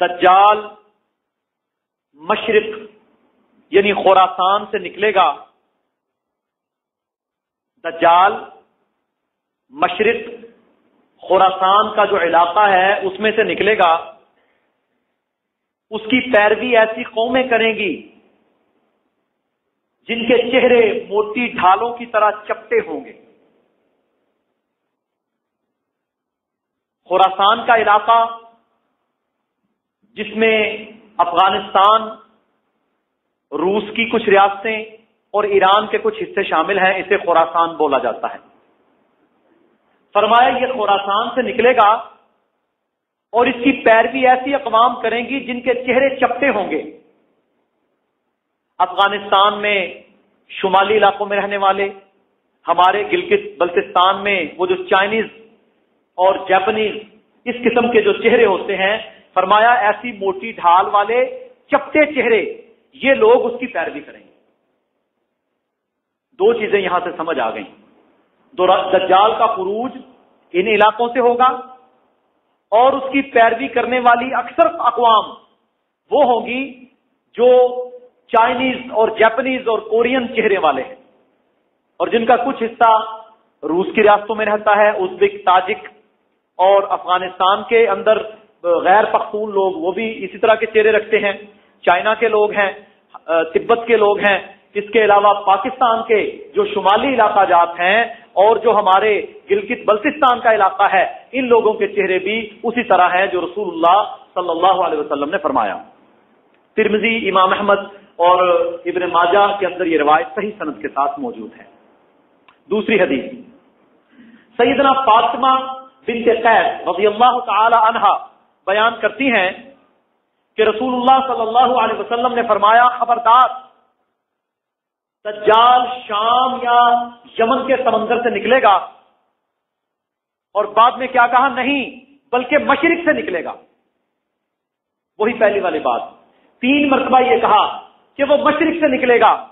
دجال مشرق یعنی خوراسان سے نکلے گا۔ دجال مشرق، خوراسان کا جو علاقہ ہے، اس میں سے نکلے گا۔ اس کی پیروی ایسی قومیں کریں گی جن کے چہرے موٹی ڈھالوں کی طرح چپٹے ہوں گے۔ خوراسان کا علاقہ جس میں افغانستان، روس کی کچھ ریاستیں اور ایران کے کچھ حصے شامل ہیں، اسے خوراسان بولا جاتا ہے۔ فرمایا، یہ خوراسان سے نکلے گا اور اس کی پیروی ایسی اقوام کریں گی جن کے چہرے چپٹے ہوں گے۔ افغانستان میں شمالی علاقوں میں رہنے والے، ہمارے گلگت بلتستان میں وہ جو چائنیز اور جیپنیز اس قسم کے جو چہرے ہوتے ہیں فرمایا ایسی موٹی ڈھال والے چپٹے چہرے، یہ لوگ اس کی پیروی کریں گے۔ دو چیزیں یہاں سے سمجھ آ گئیں۔ دجال کا فروج ان علاقوں سے ہوگا اور اس کی پیروی کرنے والی اکثر اقوام وہ ہوگی جو چائنیز اور جیپنیز اور کورین چہرے والے ہیں۔ اور جن کا کچھ حصہ روس کی ریاستوں میں رہتا ہے، ازبک، تاجک اور افغانستان کے اندر غیر پختون لوگ، وہ بھی اسی طرح کے چہرے رکھتے ہیں۔ چائنا کے لوگ ہیں تبت کے لوگ ہیں۔ اس کے علاوہ پاکستان کے جو شمالی علاقہ جات ہیں اور جو ہمارے گلگت بلتستان کا علاقہ ہے، ان لوگوں کے چہرے بھی اسی طرح ہیں جو رسول اللہ صلی اللہ علیہ وسلم نے فرمایا۔ ترمزی امام احمد اور ابن ماجہ کے اندر یہ روایت صحیح صنعت کے ساتھ موجود ہے۔ دوسری حدیث، سیدنا فاطمہ بنت قید رضی اللہ تعالی عنہا بیان کرتی ہیں کہ رسول اللہ صلی اللہ علیہ وسلم نے فرمایا، خبردار، دجال شام یا یمن کے سمندر سے نکلے گا اور بعد میں کیا کہا؟ نہیں، بلکہ مشرق سے نکلے گا۔ وہی پہلی والی بات۔ تین مرتبہ یہ کہا کہ وہ مشرق سے نکلے گا۔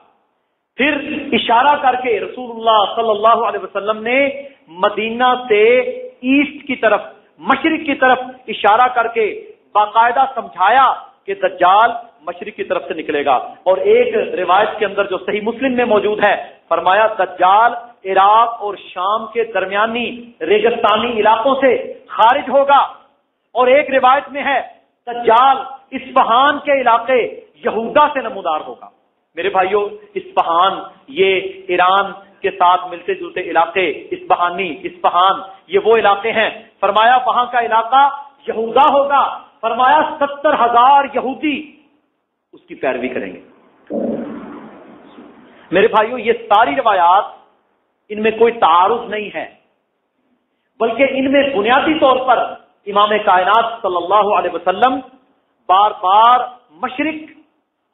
پھر اشارہ کر کے رسول اللہ صلی اللہ علیہ وسلم نے مدینہ سے ایسٹ کی طرف مشرق کی طرف اشارہ کر کے باقاعدہ سمجھایا کہ دجال مشرق کی طرف سے نکلے گا۔ اور ایک روایت کے اندر جو صحیح مسلم میں موجود ہے، فرمایا دجال عراق اور شام کے درمیانی ریگستانی علاقوں سے خارج ہوگا۔ اور ایک روایت میں ہے، دجال اسفہان کے علاقے یہودا سے نمودار ہوگا۔ میرے بھائیوں اسفہان یہ ایران کے ساتھ ملتے جلتے علاقے اسپہانی اسپہان یہ وہ علاقے ہیں۔ فرمایا وہاں کا علاقہ یہودا ہوگا۔ فرمایا ستر ہزار یہودی اس کی پیروی کریں گے۔ میرے بھائیوں یہ ساری روایات ان میں کوئی تعارف نہیں ہے، بلکہ ان میں بنیادی طور پر امام کائنات صلی اللہ علیہ وسلم بار بار مشرق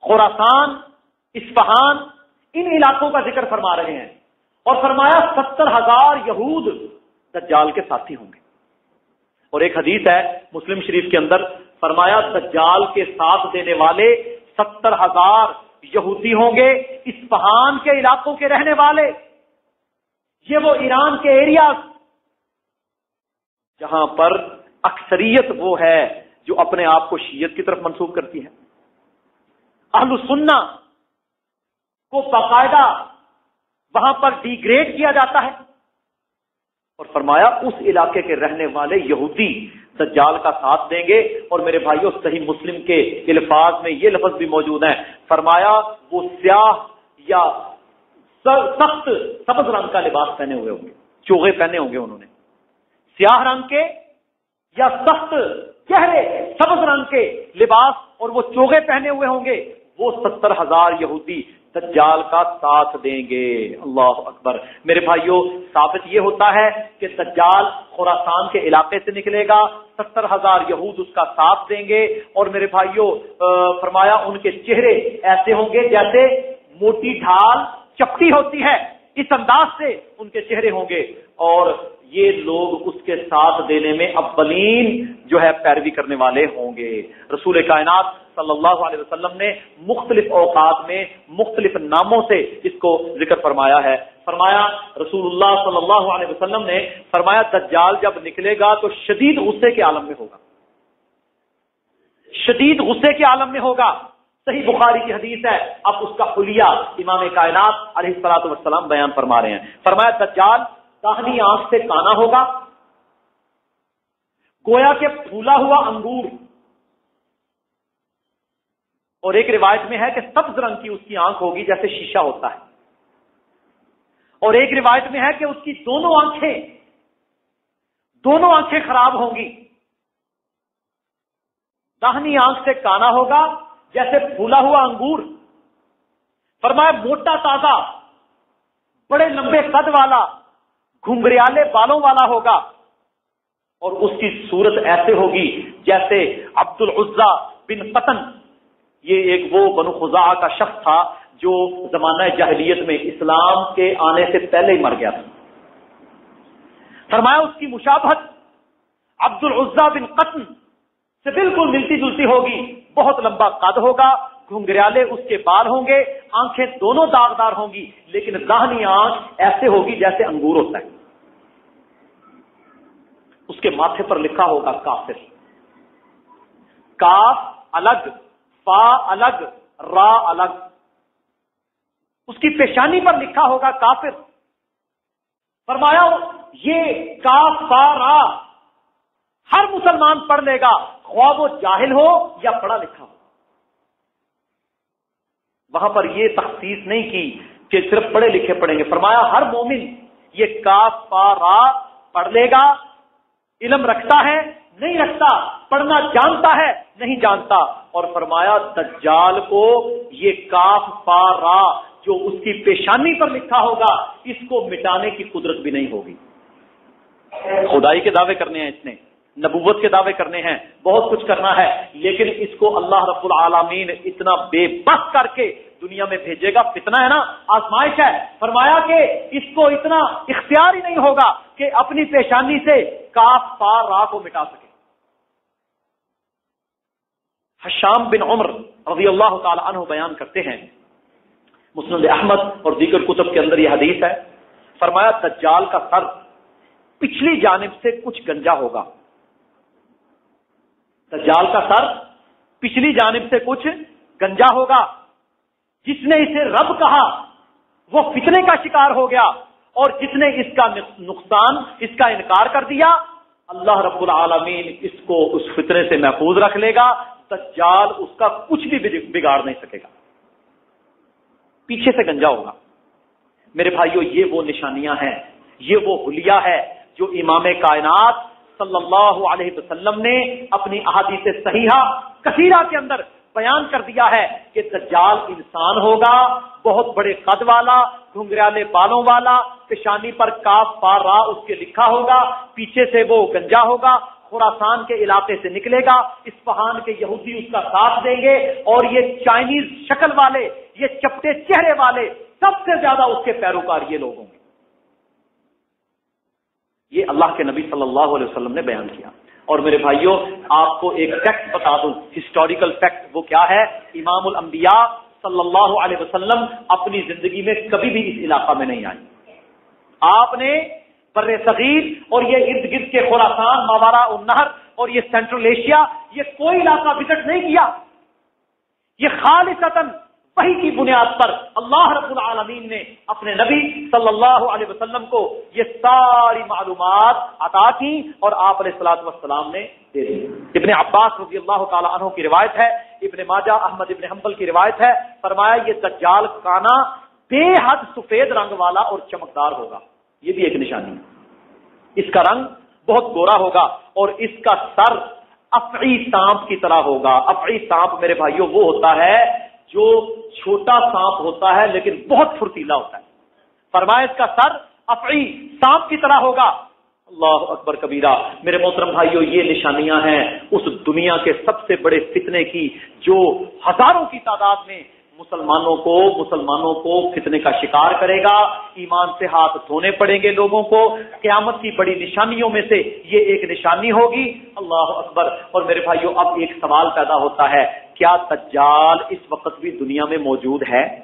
خوراسان اسفہان ان علاقوں کا ذکر فرما رہے ہیں۔ اور فرمایا ستر ہزار یہود دجال کے ساتھی ہوں گے۔ اور ایک حدیث ہے مسلم شریف کے اندر، فرمایا دجال کے ساتھ دینے والے ستر ہزار یہودی ہوں گے اسپہان کے علاقوں کے رہنے والے۔ یہ وہ ایران کے ایریا جہاں پر اکثریت وہ ہے جو اپنے آپ کو شیت کی طرف منسوخ کرتی ہے اہل سننا کو باقاعدہ وہاں پر ڈی گریڈ کیا جاتا ہے۔ اور فرمایا، اس علاقے کے رہنے والے یہودی دجال کا ساتھ دیں گے۔ اور میرے بھائیوں صحیح مسلم کے الفاظ میں یہ لفظ بھی موجود ہیں فرمایا، وہ سیاہ یا سخت سبز رنگ کا لباس پہنے ہوئے ہوں گے۔ چوغے پہنے ہوں گے انہوں نے۔ سیاہ رنگ کے یا سخت چہرے سبز رنگ کے لباس اور وہ چوغے پہنے ہوئے ہوں گے۔ وہ ستر ہزار یہودی دجال کا ساتھ دیں گے۔ اللہ اکبر۔ میرے بھائیوں ثابت یہ ہوتا ہے کہ دجال خوراسان کے علاقے سے نکلے گا، ستر ہزار یہود اس کا ساتھ دیں گے۔ اور میرے بھائیوں فرمایا ان کے چہرے ایسے ہوں گے جیسے موٹی ڈھال چپٹی ہوتی ہے۔ اس انداز سے ان کے چہرے ہوں گے۔ اور یہ لوگ اس کے ساتھ دینے میں اولین جو ہے پیروی کرنے والے ہوں گے۔ رسول کائنات صلی اللہ علیہ وسلم نے مختلف اوقات میں مختلف ناموں سے اس کو ذکر فرمایا ہے۔ فرمایا رسول اللہ صلی اللہ علیہ وسلم نے فرمایا، دجال جب نکلے گا تو شدید غصے کے عالم میں ہوگا۔ شدید غصے کے عالم میں ہوگا۔ صحیح بخاری کی حدیث ہے۔ اب اس کا خلیہ امام کائنات علیہ السلاط وسلام بیان فرما رہے ہیں۔ فرمایا، دجال داہنی آنکھ سے کانا ہوگا۔ گویا کے پھولا ہوا انگور۔ اور ایک روایت میں ہے کہ سبز رنگ کی اس کی آنکھ ہوگی جیسے شیشہ ہوتا ہے۔ اور ایک روایت میں ہے کہ اس کی دونوں آنکھیں دونوں آنکھیں خراب ہوں گی۔ داہنی آنکھ سے کانا ہوگا جیسے پھولا ہوا انگور۔ فرمایا، موٹا تازہ، بڑے لمبے قد والا، گھنگریالے بالوں والا ہوگا۔ اور اس کی صورت ایسے ہوگی جیسے عبد العزا بن قطن یہ ایک وہ بنو خزا کا شخص تھا جو زمانہ جاہلیت میں اسلام کے آنے سے پہلے ہی مر گیا تھا۔ فرمایا اس کی مشابہت عبد العزا بن قطن سے بالکل ملتی جلتی ہوگی، بہت لمبا قد ہوگا، گھنگریالے اس کے بال ہوں گے، آنکھیں دونوں داغدار ہوں گی، لیکن داہنی آنکھ ایسے ہوگی جیسے انگور ہوتا ہے۔ اس کے ماتھے پر لکھا ہوگا کافر۔ کاف الگ فا الگ، را الگ۔ اس کی پیشانی پر لکھا ہوگا کافر۔ فرمایا، یہ کاف فا را۔ ہر مسلمان پڑھ لے گا، خواب وہ جاہل ہو یا پڑھا لکھا ہو۔ وہاں پر یہ تخصیص نہیں کی کہ صرف پڑھے لکھے پڑھیں گے۔ فرمایا، ہر مومن یہ کاف پا را پڑھ لے گا، علم رکھتا ہے، نہیں رکھتا پڑھنا جانتا ہے، نہیں جانتا۔ اور فرمایا، دجال کو یہ کاف پا را جو اس کی پیشانی پر لکھا ہوگا، اس کو مٹانے کی قدرت بھی نہیں ہوگی۔ خدائی کے دعوے کرنے ہیں اس نے، نبوت کے دعوے کرنے ہیں۔ بہت کچھ کرنا ہے، لیکن اس کو اللہ رب العالمین اتنا بے بس کر کے دنیا میں بھیجے گا۔ فتنہ ہے نا، آزمائش ہے۔ فرمایا کہ اس کو اتنا اختیار ہی نہیں ہوگا کہ اپنی پیشانی سے کاف پار راہ کو مٹا سکے۔ حشام بن عمر رضی اللہ تعالی عنہ بیان کرتے ہیں۔ مسلم احمد اور دیگر کتب کے اندر یہ حدیث ہے۔ فرمایا، دجال کا سر پچھلی جانب سے کچھ گنجا ہوگا۔ دجال کا سر پچھلی جانب سے کچھ گنجا ہوگا۔ جس نے اسے رب کہا، وہ فتنے کا شکار ہو گیا۔ اور جس نے اس کا نقصان، اس کا انکار کر دیا، اللہ رب العالمین اس کو اس فتنے سے محفوظ رکھ لے گا۔ دجال اس کا کچھ بھی بگاڑ نہیں سکے گا۔ پیچھے سے گنجا ہوگا۔ میرے بھائیوں یہ وہ نشانیاں ہیں، یہ وہ حلیہ ہے جو امام کائنات صلی اللہ علیہ وسلم نے اپنی احادیث صحیحہ کثیرہ کے اندر بیان کر دیا ہے کہ دجال انسان ہوگا، بہت بڑے قد والا، گھنگریالے بالوں والا، پیشانی پر کاف پار را اس کے لکھا ہوگا، پیچھے سے وہ گنجا ہوگا خوراسان کے علاقے سے نکلے گا اسفہان کے یہودی اس کا ساتھ دیں گے اور یہ چائنیز شکل والے، یہ چپٹے چہرے والے سب سے زیادہ اس کے پیروکار یہ لوگ ہوں گے۔ یہ اللہ کے نبی صلی اللہ علیہ وسلم نے بیان کیا۔ اور میرے بھائیوں، آپ کو ایک فیکٹ بتا دوں۔ ہسٹوریکل فیکٹ وہ کیا ہے؟ امام الانبیاء صلی اللہ علیہ وسلم اپنی زندگی میں کبھی بھی اس علاقہ میں نہیں آئی آپ نے بر صغیر اور یہ ارد گرد کے خوراسان ماوارا، النہر اور یہ سینٹرل ایشیا، یہ کوئی علاقہ وزٹ نہیں کیا۔ یہ خالص وہی کی بنیاد پر اللہ رب العالمین نے اپنے نبی صلی اللہ علیہ وسلم کو یہ ساری معلومات عطا کی اور آپ علیہ السلاط وسلام نے دے دی۔ ابن عباس رضی اللہ تعالیٰ عنہ کی روایت ہے، ابن ماجہ، احمد ابن حنبل کی روایت ہے، فرمایا یہ دجال کانا بے حد سفید رنگ والا اور چمکدار ہوگا۔ یہ بھی ایک نشانی ہے۔ اس کا رنگ بہت گورا ہوگا اور اس کا سر افعی سانپ کی طرح ہوگا۔ افعی سانپ میرے بھائیوں، وہ ہوتا ہے جو چھوٹا سانپ ہوتا ہے لیکن بہت پھرتیلا ہوتا ہے۔ فرمائش کا سر افعی سانپ کی طرح ہوگا۔ اللہ اکبر کبیرہ، میرے محترم بھائیوں، یہ نشانیاں ہیں اس دنیا کے سب سے بڑے فتنے کی جو ہزاروں کی تعداد میں مسلمانوں کو مسلمانوں کو فتنے کا شکار کرے گا، ایمان سے ہاتھ دھونے پڑیں گے لوگوں کو۔ قیامت کی بڑی نشانیوں میں سے یہ ایک نشانی ہوگی۔ اللہ اکبر۔ اور میرے بھائیوں اب ایک سوال پیدا ہوتا ہے۔ کیا تجال اس وقت بھی دنیا میں موجود ہے؟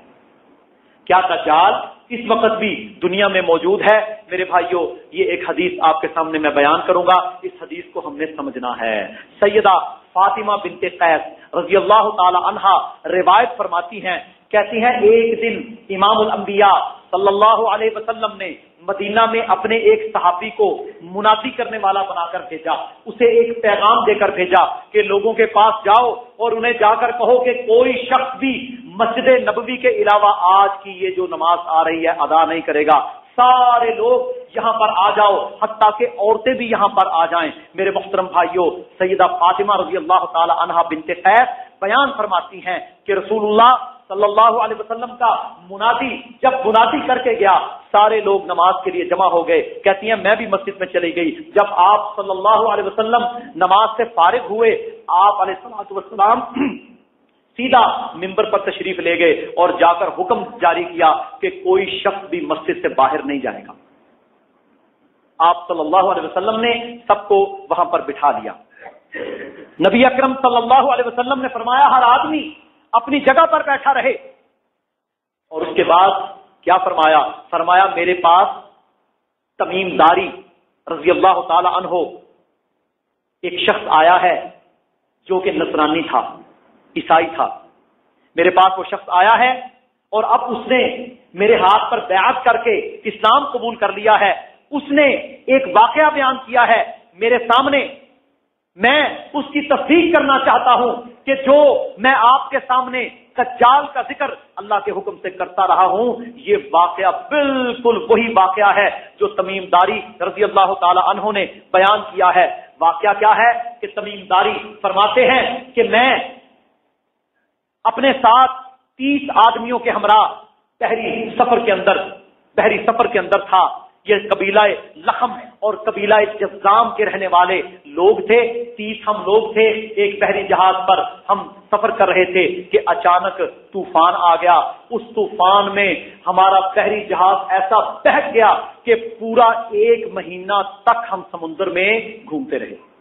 کیا تجال اس وقت بھی دنیا میں موجود ہے؟ میرے بھائیوں یہ ایک حدیث آپ کے سامنے میں بیان کروں گا۔ اس حدیث کو ہم نے سمجھنا ہے۔ سیدہ فاطمہ بنت قیس رضی اللہ تعالی عنہا روایت فرماتی ہیں، کہتی ہیں، ایک دن امام الانبیاء صلی اللہ علیہ وسلم نے مدینہ میں اپنے ایک صحابی کو منافی کرنے والا بنا کر بھیجا، اسے ایک پیغام دے کر بھیجا کہ لوگوں کے پاس جاؤ اور انہیں جا کر کہو کہ کوئی شخص بھی مسجد نبوی کے علاوہ آج کی یہ جو نماز آ رہی ہے ادا نہیں کرے گا۔ سارے لوگ یہاں پر آ جاؤ، حتیٰ کہ عورتیں بھی یہاں پر آ جائیں۔ میرے محترم بھائیوں سیدہ فاطمہ رضی اللہ تعالی عنہ بنت خیر بیان فرماتی ہیں کہ رسول اللہ صلی اللہ علیہ وسلم کا منادی جب منادی کر کے گیا، سارے لوگ نماز کے لیے جمع ہو گئے۔ کہتی ہیں، میں بھی مسجد میں چلی گئی۔ جب آپ صلی اللہ علیہ وسلم نماز سے فارغ ہوئے، آپ علیہ وسلام سیدھا ممبر پر تشریف لے گئے اور جا کر حکم جاری کیا کہ کوئی شخص بھی مسجد سے باہر نہیں جائے گا۔ آپ صلی اللہ علیہ وسلم نے سب کو وہاں پر بٹھا دیا۔ نبی اکرم صلی اللہ علیہ وسلم نے فرمایا، ہر آدمی اپنی جگہ پر بیٹھا رہے۔ اور اس کے بعد کیا فرمایا؟ فرمایا، میرے پاس تمیم داری رضی اللہ تعالی عنہ ایک شخص آیا ہے جو کہ نصرانی تھا۔ عیسائی تھا۔ میرے پاس وہ شخص آیا ہے اور اب اس نے میرے ہاتھ پر بیعت کر کے اسلام قبول کر لیا ہے۔ اس نے ایک واقعہ بیان کیا ہے میرے سامنے۔ میں اس کی تصدیق کرنا چاہتا ہوں کہ جو میں آپ کے سامنے کچال کا ذکر اللہ کے حکم سے کرتا رہا ہوں، یہ واقعہ بالکل وہی واقعہ ہے جو تمیم داری رضی اللہ تعالی عنہ نے بیان کیا ہے۔ واقعہ کیا ہے کہ تمیم داری فرماتے ہیں کہ میں اپنے ساتھ تیس آدمیوں کے ہمراہ، بحری سفر کے اندر، بحری سفر کے اندر تھا۔ یہ قبیلہ لخم اور قبیلہ جزام کے رہنے والے لوگ تھے۔ تیس ہم لوگ تھے۔ ایک بحری جہاز پر ہم سفر کر رہے تھے کہ اچانک طوفان آ گیا۔ اس طوفان میں ہمارا بحری جہاز ایسا بہت گیا کہ پورا ایک مہینہ تک ہم سمندر میں گھومتے رہے۔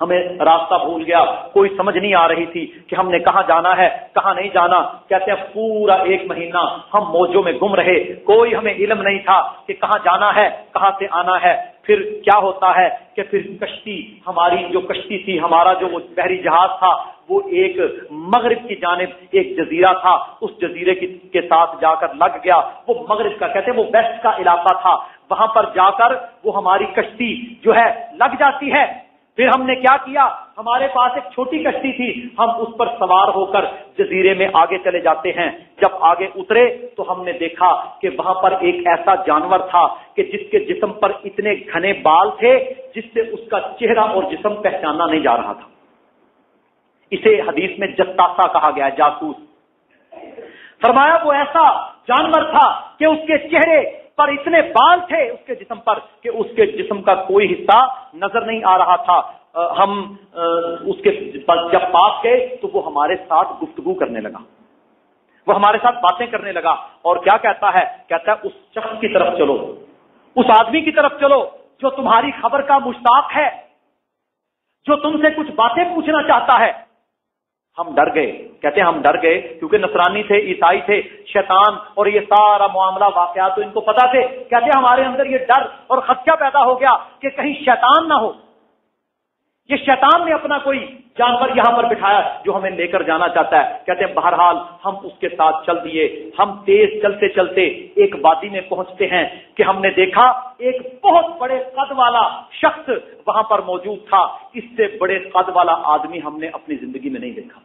ہمیں راستہ بھول گیا، کوئی سمجھ نہیں آ رہی تھی کہ ہم نے کہاں جانا ہے، کہاں نہیں جانا۔ کہتے ہیں پورا ایک مہینہ ہم موجوں میں گم رہے۔ کوئی ہمیں علم نہیں تھا کہ کہاں جانا ہے، کہاں سے آنا ہے۔ پھر کیا ہوتا ہے کہ پھر کشتی، ہماری جو کشتی تھی، ہمارا جو وہ بحری جہاز تھا، وہ ایک مغرب کی جانب ایک جزیرہ تھا۔ اس جزیرے کے ساتھ جا کر لگ گیا۔ وہ مغرب کا، کہتے ہیں وہ ویسٹ کا علاقہ تھا۔ وہاں پر جا کر وہ ہماری کشتی جو ہے لگ جاتی ہے۔ پھر ہم نے کیا کیا؟ ہمارے پاس ایک چھوٹی کشتی تھی۔ ہم اس پر سوار ہو کر جزیرے میں آگے چلے جاتے ہیں۔ جب آگے اترے تو ہم نے دیکھا کہ وہاں پر ایک ایسا جانور تھا کہ جس کے جسم پر اتنے گھنے بال تھے جس سے اس کا چہرہ اور جسم پہچانا نہیں جا رہا تھا۔ اسے حدیث میں جتاسا کہا گیا، جاسوس۔ فرمایا، وہ ایسا جانور تھا کہ اس کے چہرے پر اتنے بال تھے اس کے جسم پر کہ اس کے جسم کا کوئی حصہ نظر نہیں آ رہا تھا۔ ہم اس کے جب پاس گئے تو وہ ہمارے ساتھ گفتگو کرنے لگا۔ وہ ہمارے ساتھ باتیں کرنے لگا اور کیا کہتا ہے؟ کہتا ہے، اس شخص کی طرف چلو۔ اس آدمی کی طرف چلو جو تمہاری خبر کا مشتاق ہے، جو تم سے کچھ باتیں پوچھنا چاہتا ہے۔ ہم ڈر گئے۔ کہتے ہیں ہم ڈر گئے کیونکہ نصرانی تھے، عیسائی تھے، شیطان اور یہ سارا معاملہ واقعات تو ان کو پتا تھے۔ کہتے ہیں ہمارے اندر یہ ڈر اور خدشہ پیدا ہو گیا کہ کہیں شیطان نہ ہو۔ یہ شیطان نے اپنا کوئی جانور یہاں پر بٹھایا جو ہمیں لے کر جانا چاہتا ہے۔ کہتے ہیں، بہرحال ہم اس کے ساتھ چل دیے ہم تیز چلتے چلتے ایک وادی میں پہنچتے ہیں کہ ہم نے دیکھا ایک بہت بڑے قد والا شخص وہاں پر موجود تھا۔ اس سے بڑے قد والا آدمی ہم نے اپنی زندگی میں نہیں دیکھا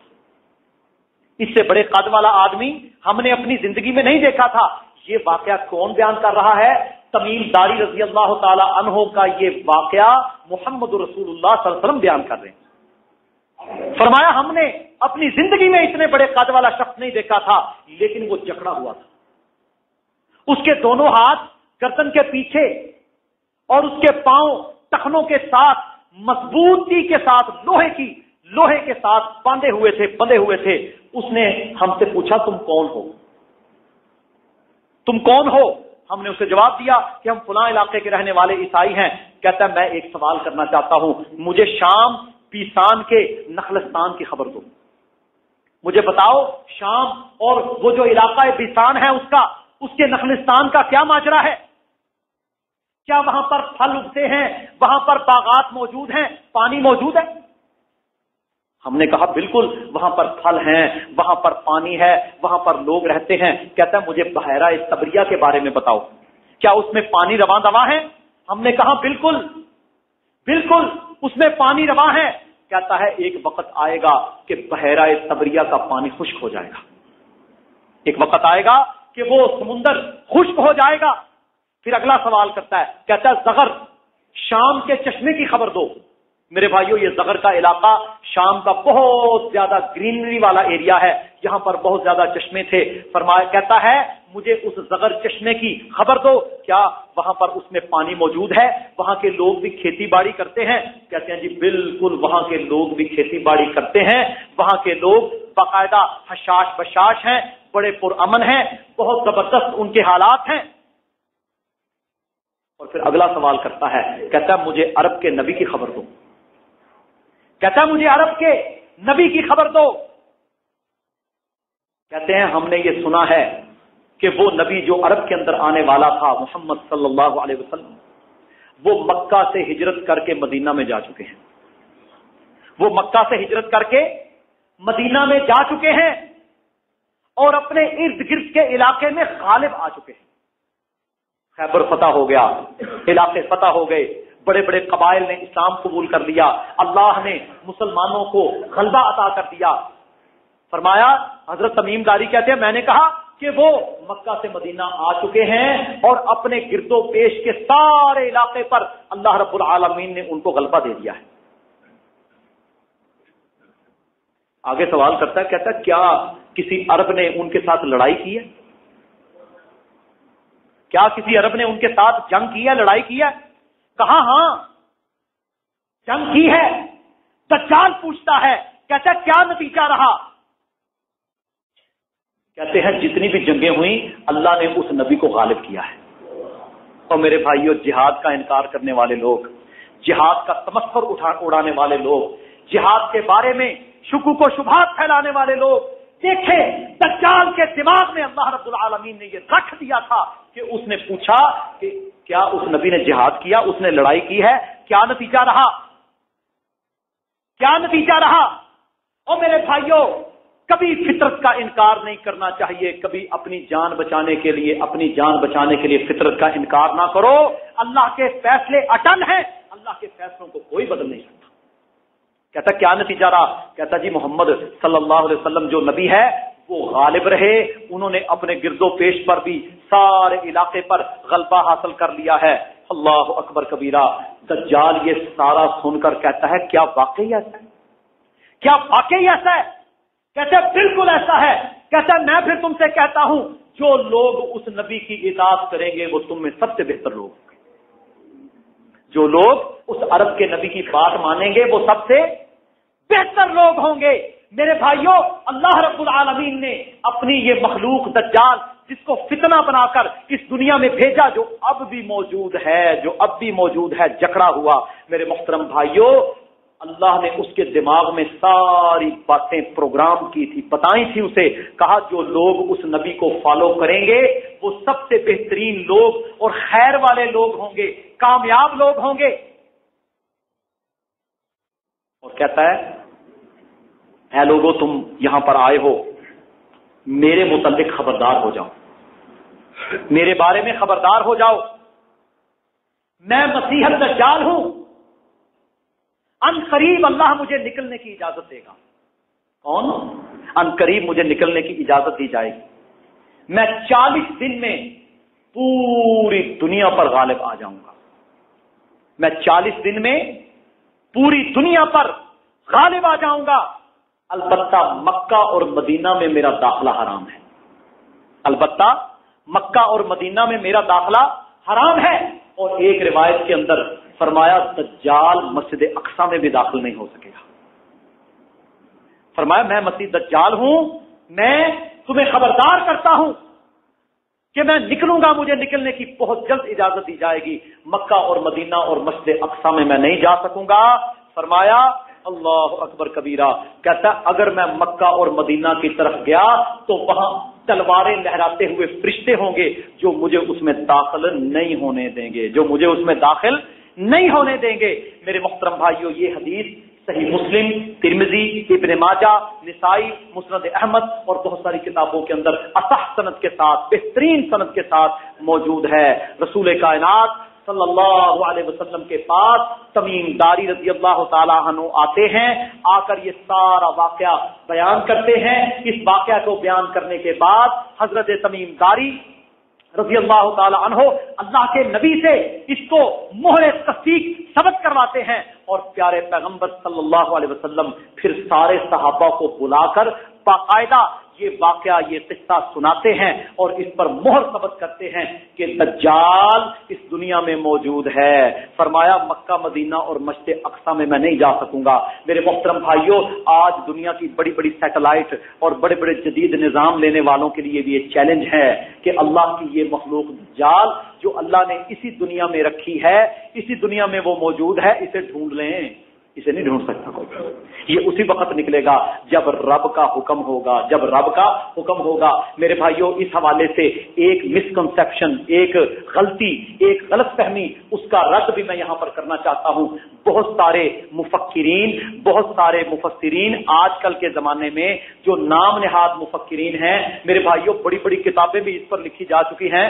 اس سے بڑے قد والا آدمی ہم نے اپنی زندگی میں نہیں دیکھا تھا۔ یہ واقعہ کون بیان کر رہا ہے؟ تمیم داری رضی اللہ تعالی عنہ کا یہ واقعہ محمد رسول اللہ صلی اللہ علیہ وسلم بیان کر رہے ہیں۔ فرمایا ہم نے اپنی زندگی میں اتنے بڑے قد والا شخص نہیں دیکھا تھا، لیکن وہ جکڑا ہوا تھا۔ اس کے دونوں ہاتھ گردن کے پیچھے اور اس کے پاؤں ٹخنوں کے ساتھ، مضبوطی کے ساتھ، لوہے کی، لوہے کے ساتھ باندھے ہوئے تھے بندے ہوئے تھے۔ اس نے ہم سے پوچھا، تم کون ہو؟ تم کون ہو؟ ہم نے اسے جواب دیا کہ ہم فلاں علاقے کے رہنے والے عیسائی ہیں۔ کہتا ہے، میں ایک سوال کرنا چاہتا ہوں۔ مجھے شام پیسان کے نخلستان کی خبر دو۔ مجھے بتاؤ، شام اور وہ جو علاقہ پیسان ہے اس کا، اس کے نخلستان کا کیا ماجرا ہے؟ کیا وہاں پر پھل اگتے ہیں؟ وہاں پر باغات موجود ہیں؟ پانی موجود ہے؟ ہم نے کہا بالکل، وہاں پر پھل ہیں، وہاں پر پانی ہے، وہاں پر لوگ رہتے ہیں۔ کہتا ہے، مجھے بحیرہ تبریہ کے بارے میں بتاؤ۔ کیا اس میں پانی رواں دوا ہے؟ ہم نے کہا، بالکل بالکل، اس میں پانی رواں ہے۔ کہتا ہے، ایک وقت آئے گا کہ بحیرہ تبریہ کا پانی خشک ہو جائے گا۔ ایک وقت آئے گا کہ وہ سمندر خشک ہو جائے گا۔ پھر اگلا سوال کرتا ہے، کہتا ہے، زغر، شام کے چشمے کی خبر دو۔ میرے بھائیوں یہ زغر کا علاقہ شام کا بہت زیادہ گرینری والا ایریا ہے۔ یہاں پر بہت زیادہ چشمے تھے۔ فرمایا، کہتا ہے، مجھے اس زغر چشمے کی خبر دو۔ کیا وہاں پر اس میں پانی موجود ہے؟ وہاں کے لوگ بھی کھیتی باڑی کرتے ہیں۔ کہتے ہیں جی بالکل، وہاں کے لوگ بھی کھیتی باڑی کرتے ہیں۔ وہاں کے لوگ باقاعدہ حشاش بشاش ہیں، بڑے پرامن ہیں، بہت زبردست ان کے حالات ہیں۔ اور پھر اگلا سوال کرتا ہے، کہتا ہے، مجھے عرب کے نبی کی خبر دو۔ کہتا ہے مجھے عرب کے نبی کی خبر دو۔ کہتے ہیں ہم نے یہ سنا ہے کہ وہ نبی جو عرب کے اندر آنے والا تھا محمد صلی اللہ علیہ وسلم، وہ مکہ سے ہجرت کر کے مدینہ میں جا چکے ہیں۔ وہ مکہ سے ہجرت کر کے مدینہ میں جا چکے ہیں اور اپنے ارد گرد کے علاقے میں غالب آ چکے ہیں۔ خیبر فتح ہو گیا، علاقے فتح ہو گئے۔ بڑے بڑے قبائل نے اسلام قبول کر لیا۔ اللہ نے مسلمانوں کو غلبہ عطا کر دیا۔ فرمایا، حضرت تمیم داری کہتے ہیں، میں نے کہا کہ وہ مکہ سے مدینہ آ چکے ہیں اور اپنے گرد و پیش کے سارے علاقے پر اللہ رب العالمین نے ان کو غلبہ دے دیا ہے۔ آگے سوال کرتا ہے، کہتا ہے، کیا کسی عرب نے ان کے ساتھ لڑائی کی ہے؟ کیا کسی عرب نے ان کے ساتھ جنگ کی ہے، لڑائی کی ہے؟ کہا ہاں؟ جنگ کی ہے۔ دجال پوچھتا ہے، کہتا کیا نتیجہ رہا؟ کہتے ہیں، جتنی بھی جنگیں ہوئی اللہ نے اس نبی کو غالب کیا ہے۔ اور میرے بھائیوں جہاد کا انکار کرنے والے لوگ، جہاد کا تمسفر اڑانے والے لوگ، جہاد کے بارے میں شکو کو شبہات پھیلانے والے لوگ دیکھے دجال کے دماغ میں اللہ رب العالمین نے یہ رکھ دیا تھا کہ اس نے پوچھا کہ کیا اس نبی نے جہاد کیا؟ اس نے لڑائی کی ہے؟ کیا نتیجہ رہا؟ کیا نتیجہ رہا؟ اور میرے بھائیوں کبھی فطرت کا انکار نہیں کرنا چاہیے، کبھی اپنی جان بچانے کے لیے، اپنی جان بچانے کے لیے فطرت کا انکار نہ کرو۔ اللہ کے فیصلے اٹل ہیں۔ اللہ کے فیصلوں کو کوئی بدل نہیں سکتا۔ کہتا کیا نتیجہ رہا؟ کہتا جی محمد صلی اللہ علیہ وسلم جو نبی ہے وہ غالب رہے، انہوں نے اپنے گرد و پیش پر بھی سارے علاقے پر غلبہ حاصل کر لیا ہے۔ اللہ اکبر کبیرہ، دجال یہ سارا سن کر کہتا ہے، کیا واقعی ایسا ہے؟ کیا واقعی ایسا ہے؟ کہتے بالکل ایسا ہے۔ کہتا ہے میں پھر تم سے کہتا ہوں، جو لوگ اس نبی کی اطاعت کریں گے، وہ تم میں سب سے بہتر لوگ ہوں گے جو لوگ اس عرب کے نبی کی بات مانیں گے، وہ سب سے بہتر لوگ ہوں گے۔ میرے بھائیوں اللہ رب العالمین نے اپنی یہ مخلوق دجال جس کو فتنہ بنا کر اس دنیا میں بھیجا، جو اب بھی موجود ہے، جو اب بھی موجود ہے، جکڑا ہوا۔ میرے محترم بھائیوں اللہ نے اس کے دماغ میں ساری باتیں پروگرام کی تھی، بتائی تھی اسے، کہا جو لوگ اس نبی کو فالو کریں گے، وہ سب سے بہترین لوگ اور خیر والے لوگ ہوں گے، کامیاب لوگ ہوں گے۔ اور کہتا ہے اے لوگوں تم یہاں پر آئے ہو۔ میرے متعلق خبردار ہو جاؤ۔ میرے بارے میں خبردار ہو جاؤ۔ میں مسیحت دجال ہوں۔ ان قریب اللہ مجھے نکلنے کی اجازت دے گا۔ کون؟ ان قریب مجھے نکلنے کی اجازت دی جائے گی۔ میں چالیس دن میں پوری دنیا پر غالب آ جاؤں گا۔ میں چالیس دن میں پوری دنیا پر غالب آ جاؤں گا۔ البتہ مکہ اور مدینہ میں میرا داخلہ حرام ہے۔ البتہ مکہ اور مدینہ میں میرا داخلہ حرام ہے۔ اور ایک روایت کے اندر فرمایا، دجال مسجد اقسا میں بھی داخل نہیں ہو سکے گا۔ فرمایا، میں مسجد دجال ہوں، میں تمہیں خبردار کرتا ہوں کہ میں نکلوں گا، مجھے نکلنے کی بہت جلد اجازت دی جائے گی۔ مکہ اور مدینہ اور مسجد اقسا میں میں نہیں جا سکوں گا۔ فرمایا اللہ اکبر کبیرہ، کہتا اگر میں مکہ اور مدینہ کی طرف گیا تو وہاں تلواریں لہراتے ہوئے فرشتے ہوں گے جو مجھے اس میں داخل نہیں ہونے دیں گے، جو مجھے اس میں داخل نہیں ہونے دیں گے۔ میرے محترم بھائیوں یہ حدیث صحیح مسلم ترمزی ابن ماجہ، نسائی، مسند احمد اور بہت ساری کتابوں کے اندر اصح صنعت کے ساتھ، بہترین صنعت کے ساتھ موجود ہے۔ رسول کائنات صلی اللہ علیہ وسلم کے پاس تمیم داری رضی اللہ تعالیٰ عنہ آتے ہیں۔ آ کر یہ سارا واقعہ بیان کرتے ہیں۔ اس واقعہ کو بیان کرنے کے بعد حضرت تمیم داری رضی اللہ تعالی عنہ اللہ کے نبی سے اس کو مہر تصدیق سبق کرواتے ہیں۔ اور پیارے پیغمبر صلی اللہ علیہ وسلم پھر سارے صحابہ کو بلا کر باقاعدہ یہ واقعہ، یہ قصہ سناتے ہیں اور اس پر مہر ثبت کرتے ہیں کہ دجال اس دنیا میں موجود ہے۔ فرمایا، مکہ، مدینہ اور مشت اقسا میں میں نہیں جا سکوں گا۔ میرے محترم بھائیوں آج دنیا کی بڑی بڑی سیٹلائٹ اور بڑے بڑے جدید نظام لینے والوں کے لیے بھی یہ چیلنج ہے کہ اللہ کی یہ مخلوق دجال جو اللہ نے اسی دنیا میں رکھی ہے، اسی دنیا میں وہ موجود ہے، اسے ڈھونڈ لیں۔ اسے نہیں ڈھونڈ سکتا کوئی۔ یہ اسی وقت نکلے گا جب رب کا حکم ہوگا، جب رب کا حکم ہوگا۔ میرے بھائیوں اس حوالے سے ایک مسکنسپشن ایک غلطی، ایک غلط فہمی، اس کا رد بھی میں یہاں پر کرنا چاہتا ہوں۔ بہت سارے مفکرین، بہت سارے مفسرین آج کل کے زمانے میں جو نام نہاد مفکرین ہیں، میرے بھائیوں بڑی بڑی کتابیں بھی اس پر لکھی جا چکی ہیں۔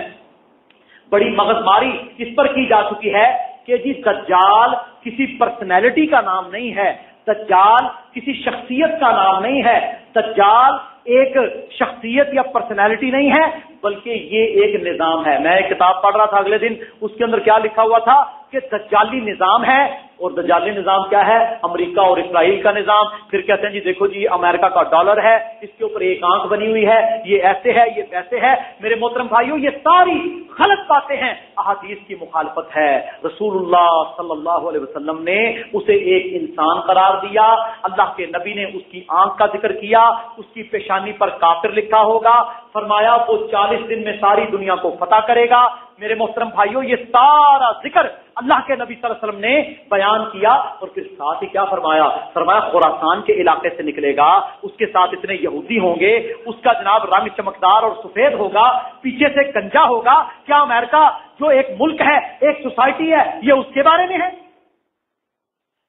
بڑی مغز ماری اس پر کی جا چکی ہے۔ کہ جی دجال کسی پرسنالٹی کا نام نہیں ہے، دجال کسی شخصیت کا نام نہیں ہے۔ دجال ایک شخصیت یا پرسنالٹی نہیں ہے، بلکہ یہ ایک نظام ہے۔ میں ایک کتاب پڑھ رہا تھا اگلے دن، اس کے اندر کیا لکھا ہوا تھا کہ دجالی نظام ہے۔ اور دجالی نظام کیا ہے؟ امریکہ اور اسرائیل کا نظام۔ پھر کہتے ہیں جی دیکھو جی امریکہ کا ڈالر ہے، اس کے اوپر ایک آنکھ بنی ہوئی ہے، یہ ایسے ہے، یہ ویسے ہے۔ میرے محترم بھائیوں، یہ ساری غلط باتیں ہیں۔ احادیث کی مخالفت ہے۔ رسول اللہ صلی اللہ علیہ وسلم نے اسے ایک انسان قرار دیا۔ اللہ کے نبی نے اس کی آنکھ کا ذکر کیا۔ اس کی پیشانی پر کافر لکھا ہوگا۔ فرمایا، وہ چالیس دن میں ساری دنیا کو فتح کرے گا۔ میرے محترم بھائیوں یہ سارا ذکر اللہ کے نبی صلی اللہ علیہ وسلم نے بیان کیا اور پھر ساتھ ہی کیا فرمایا؟ فرمایا، خوراسان کے علاقے سے نکلے گا، اس کے ساتھ اتنے یہودی ہوں گے، اس کا جناب رنگ چمکدار اور سفید ہوگا، پیچھے سے گنجا ہوگا۔ کیا امریکہ جو ایک ملک ہے، ایک سوسائٹی ہے، یہ اس کے بارے میں ہے؟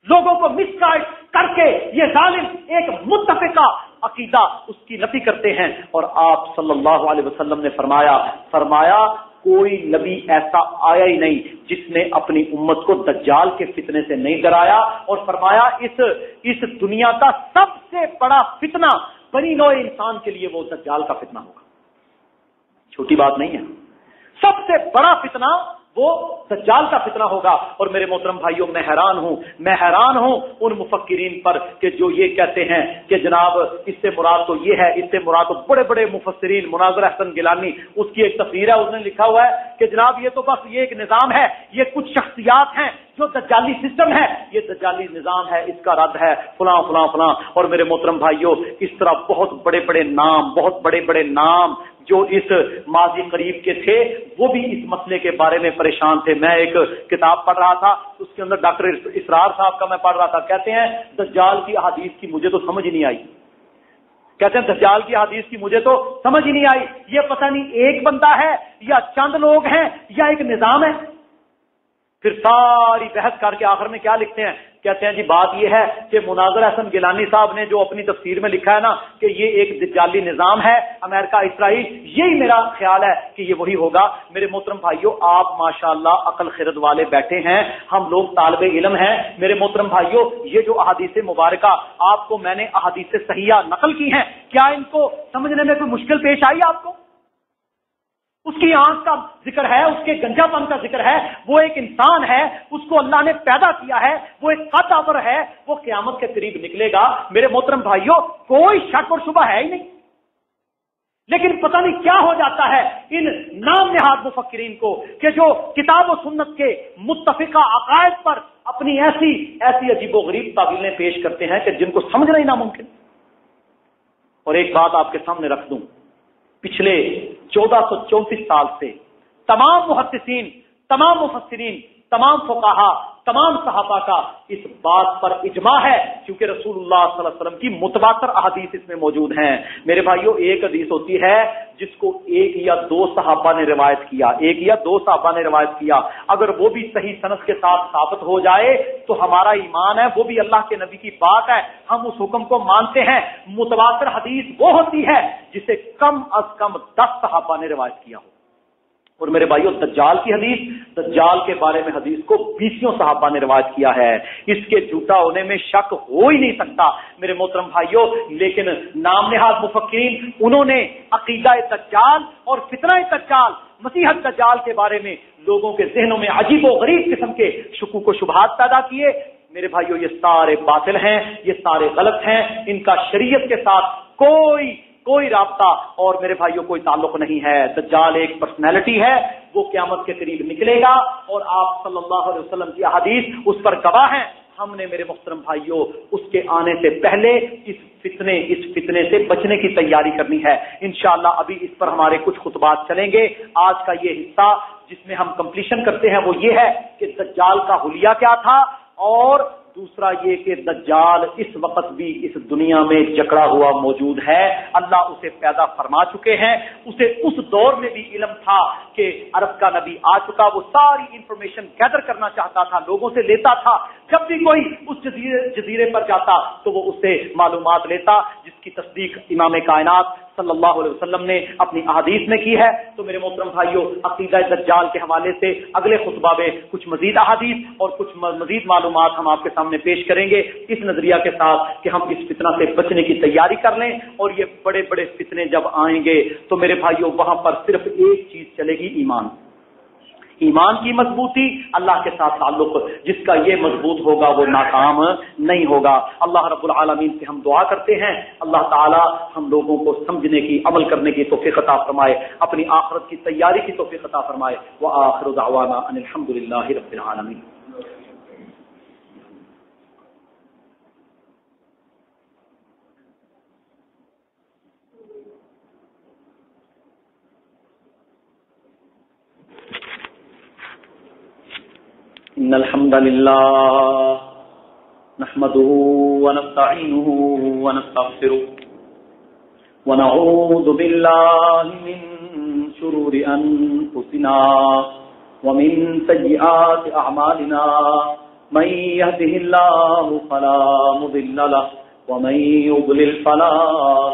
لوگوں کو مس گائڈ کر کے یہ ظالم ایک متفقہ عقیدہ اس کی نفی کرتے ہیں۔ اور آپ صلی اللہ علیہ وسلم نے فرمایا فرمایا کوئی نبی ایسا آیا ہی نہیں جس نے اپنی امت کو دجال کے فتنے سے نہیں ڈرایا اور فرمایا اس اس دنیا کا سب سے بڑا فتنہ بنی نو انسان کے لیے وہ دجال کا فتنہ ہوگا۔ چھوٹی بات نہیں ہے۔ سب سے بڑا فتنہ وہ سجال کا فتنہ ہوگا اور میرے محترم بھائیوں، میں حیران ہوں، میں حیران ہوں ان مفکرین پر کہ جو یہ کہتے ہیں کہ جناب، اس سے مراد تو یہ ہے، اس سے مراد تو بڑے بڑے مفسرین، مناظر احسن گیلانی، اس کی ایک تصویر ہے، اس نے لکھا ہوا ہے کہ جناب، یہ تو بس یہ ایک نظام ہے، یہ کچھ شخصیات ہیں جو دجالی سسٹم ہے، یہ دجالی نظام ہے، اس کا رد ہے، فلاں فلاں فلاں، اور میرے محترم بھائیوں، اس طرح بہت بڑے بڑے نام، بہت بڑے بڑے نام جو اس ماضی قریب کے تھے، وہ بھی اس مسئلے کے بارے میں پریشان تھے۔ میں ایک کتاب پڑھ رہا تھا، اس کے اندر ڈاکٹر اسرار صاحب کا میں پڑھ رہا تھا۔ کہتے ہیں، دجال کی حدیث کی مجھے تو سمجھ نہیں آئی۔ کہتے ہیں، دجال کی حدیث کی مجھے تو سمجھ ہی نہیں آئی۔ یہ پتہ نہیں ایک بندہ ہے یا چند لوگ ہیں یا ایک نظام ہے۔ پھر ساری بحث کر کے آخر میں کیا لکھتے ہیں؟ کہتے ہیں جی بات یہ ہے کہ مناظر احسن گیلانی صاحب نے جو اپنی تفسیر میں لکھا ہے نا کہ یہ ایک دجالی نظام ہے امریکہ اسرائیل، یہی میرا خیال ہے کہ یہ وہی ہوگا۔ میرے محترم بھائیوں آپ ماشاء اللہ عقل خرد والے بیٹھے ہیں، ہم لوگ طالب علم ہیں۔ میرے محترم بھائیوں یہ جو احادیث مبارکہ، آپ کو میں نے احادیث صحیحہ نقل کی ہیں، کیا ان کو سمجھنے میں کوئی مشکل پیش آئی آپ کو؟ اس کی آنکھ کا ذکر ہے، اس کے گنجا پن کا ذکر ہے، وہ ایک انسان ہے، اس کو اللہ نے پیدا کیا ہے، وہ ایک قد آور ہے، وہ قیامت کے قریب نکلے گا۔ میرے محترم بھائیوں، کوئی شک اور شبہ ہے ہی نہیں۔ لیکن پتہ نہیں کیا ہو جاتا ہے ان نام نہاد مفکرین کو کہ جو کتاب و سنت کے متفقہ عقائد پر اپنی ایسی ایسی عجیب و غریب تعبیلیں پیش کرتے ہیں کہ جن کو سمجھنا ہی ناممکن۔ اور ایک بات آپ کے سامنے رکھ دوں۔ پچھلے چودہ سو چونتیس سال سے تمام محدثین تمام مفسرین تمام فقہا تمام صحابہ کا اس بات پر اجماع ہے، کیونکہ رسول اللہ صلی اللہ علیہ وسلم کی متبادر احادیث اس میں موجود ہیں۔ میرے بھائیوں ایک حدیث ہوتی ہے جس کو ایک یا دو صحابہ نے روایت کیا۔ ایک یا دو صحابہ نے روایت کیا۔ اگر وہ بھی صحیح صنعت کے ساتھ ثابت ہو جائے تو ہمارا ایمان ہے، وہ بھی اللہ کے نبی کی بات ہے۔ ہم اس حکم کو مانتے ہیں۔ متبادر حدیث وہ ہوتی ہے جسے کم از کم دس صحابہ نے روایت کیا ہو۔ اور میرے بھائیوں دجال کی حدیث، دجال کے بارے میں حدیث کو بیسوں صحابہ نے روایت کیا ہے۔ اس کے جھوٹا ہونے میں شک ہو ہی نہیں سکتا، میرے محترم بھائیوں لیکن نام نہاد مفکرین، انہوں نے عقیدہ دجال اور فتنہ دجال، مسیحت دجال کے بارے میں لوگوں کے ذہنوں میں عجیب و غریب قسم کے شکوک و شبہات پیدا کیے۔ میرے بھائیوں یہ سارے باطل ہیں، یہ سارے غلط ہیں۔ ان کا شریعت کے ساتھ کوئی کوئی رابطہ اور میرے بھائیوں کوئی تعلق نہیں ہے۔ دجال ایک پرسنالٹی ہے، وہ قیامت کے قریب نکلے گا اور آپ صلی اللہ علیہ وسلم کی حدیث اس پر گواہ ہیں۔ ہم نے میرے محترم بھائیوں، اس کے آنے سے پہلے اس فتنے اس فتنے سے بچنے کی تیاری کرنی ہے۔ انشاءاللہ ابھی اس پر ہمارے کچھ خطبات چلیں گے۔ آج کا یہ حصہ جس میں ہم کمپلیشن کرتے ہیں وہ یہ ہے کہ دجال کا حلیہ کیا تھا اور دوسرا یہ کہ دجال اس وقت بھی اس دنیا میں جکڑا ہوا موجود ہے۔ اللہ اسے پیدا فرما چکے ہیں۔ اسے اس دور میں بھی علم تھا کہ عرب کا نبی آ چکا۔ وہ ساری انفارمیشن گیدر کرنا چاہتا تھا، لوگوں سے لیتا تھا۔ جب بھی کوئی اس جزیرے جزیرے پر جاتا تو وہ اس سے معلومات لیتا، جس کی تصدیق امام کائنات صلی اللہ علیہ وسلم نے اپنی احادیث میں کی ہے۔ تو میرے محترم بھائیوں عقیدہ دجال کے حوالے سے اگلے خطبہ میں کچھ مزید احادیث اور کچھ مزید معلومات ہم آپ کے سامنے پیش کریں گے۔ اس نظریہ کے ساتھ کہ ہم اس فتنہ سے بچنے کی تیاری کر لیں اور یہ بڑے بڑے فتنے جب آئیں گے تو میرے بھائیوں وہاں پر صرف ایک چیز چلے گی، ایمان۔ ایمان کی مضبوطی اللہ کے ساتھ تعلق، جس کا یہ مضبوط ہوگا وہ ناکام نہیں ہوگا۔ اللہ رب العالمین سے ہم دعا کرتے ہیں۔ اللہ تعالی ہم لوگوں کو سمجھنے کی، عمل کرنے کی توفیق عطا فرمائے۔ اپنی آخرت کی تیاری کی توفیق عطا فرمائے۔ وہ آخر دعوانا ان الحمد للہ رب العالمین۔ إن الحمد لله نحمده ونستعينه ونستغفره ونعوذ بالله من شرور أنفسنا ومن سيئات أعمالنا من يهده الله فلا مضل له ومن يضلل فلا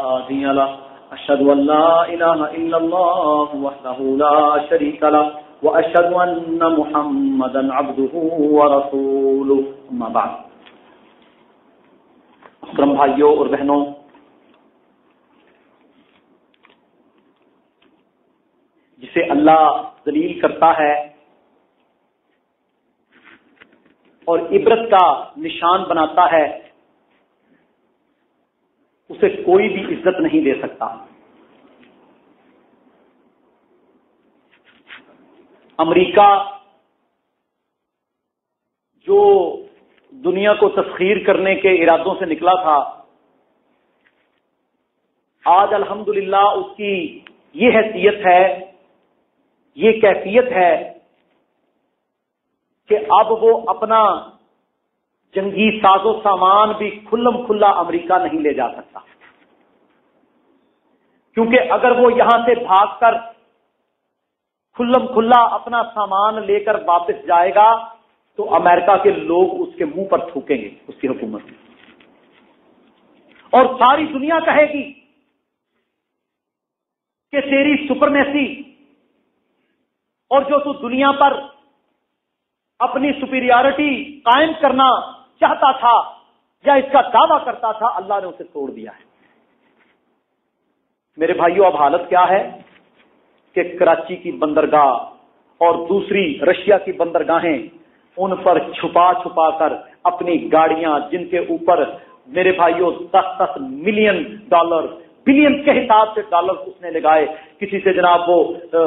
هادي له أشهد أن لا إله إلا الله وحده لا شريك له وأشهد أن محمدا عبده ورسوله. أما بعد. محترم بھائیوں اور بہنوں، جسے اللہ دلیل کرتا ہے اور عبرت کا نشان بناتا ہے، اسے کوئی بھی عزت نہیں دے سکتا۔ امریکہ جو دنیا کو تسخیر کرنے کے ارادوں سے نکلا تھا، آج الحمدللہ اس کی یہ حیثیت ہے، یہ کیفیت ہے کہ اب وہ اپنا جنگی ساز و سامان بھی کھلم کھلا امریکہ نہیں لے جا سکتا۔ کیونکہ اگر وہ یہاں سے بھاگ کر کھلم کھلا اپنا سامان لے کر واپس جائے گا تو امریکہ کے لوگ اس کے منہ پر تھوکیں گے، اس کی حکومت اور ساری دنیا کہے گی کہ تیری سپرمیسی اور جو تو دنیا پر اپنی سپیریارٹی قائم کرنا چاہتا تھا یا اس کا دعویٰ کرتا تھا، اللہ نے اسے توڑ دیا ہے۔ میرے بھائیوں اب حالت کیا ہے؟ کہ کراچی کی بندرگاہ اور دوسری رشیا کی بندرگاہیں ان پر چھپا چھپا کر اپنی گاڑیاں جن کے اوپر میرے بھائیوں دس دس ملین ڈالر، بلین کے حساب سے ڈالر اس نے لگائے۔ کسی سے جناب وہ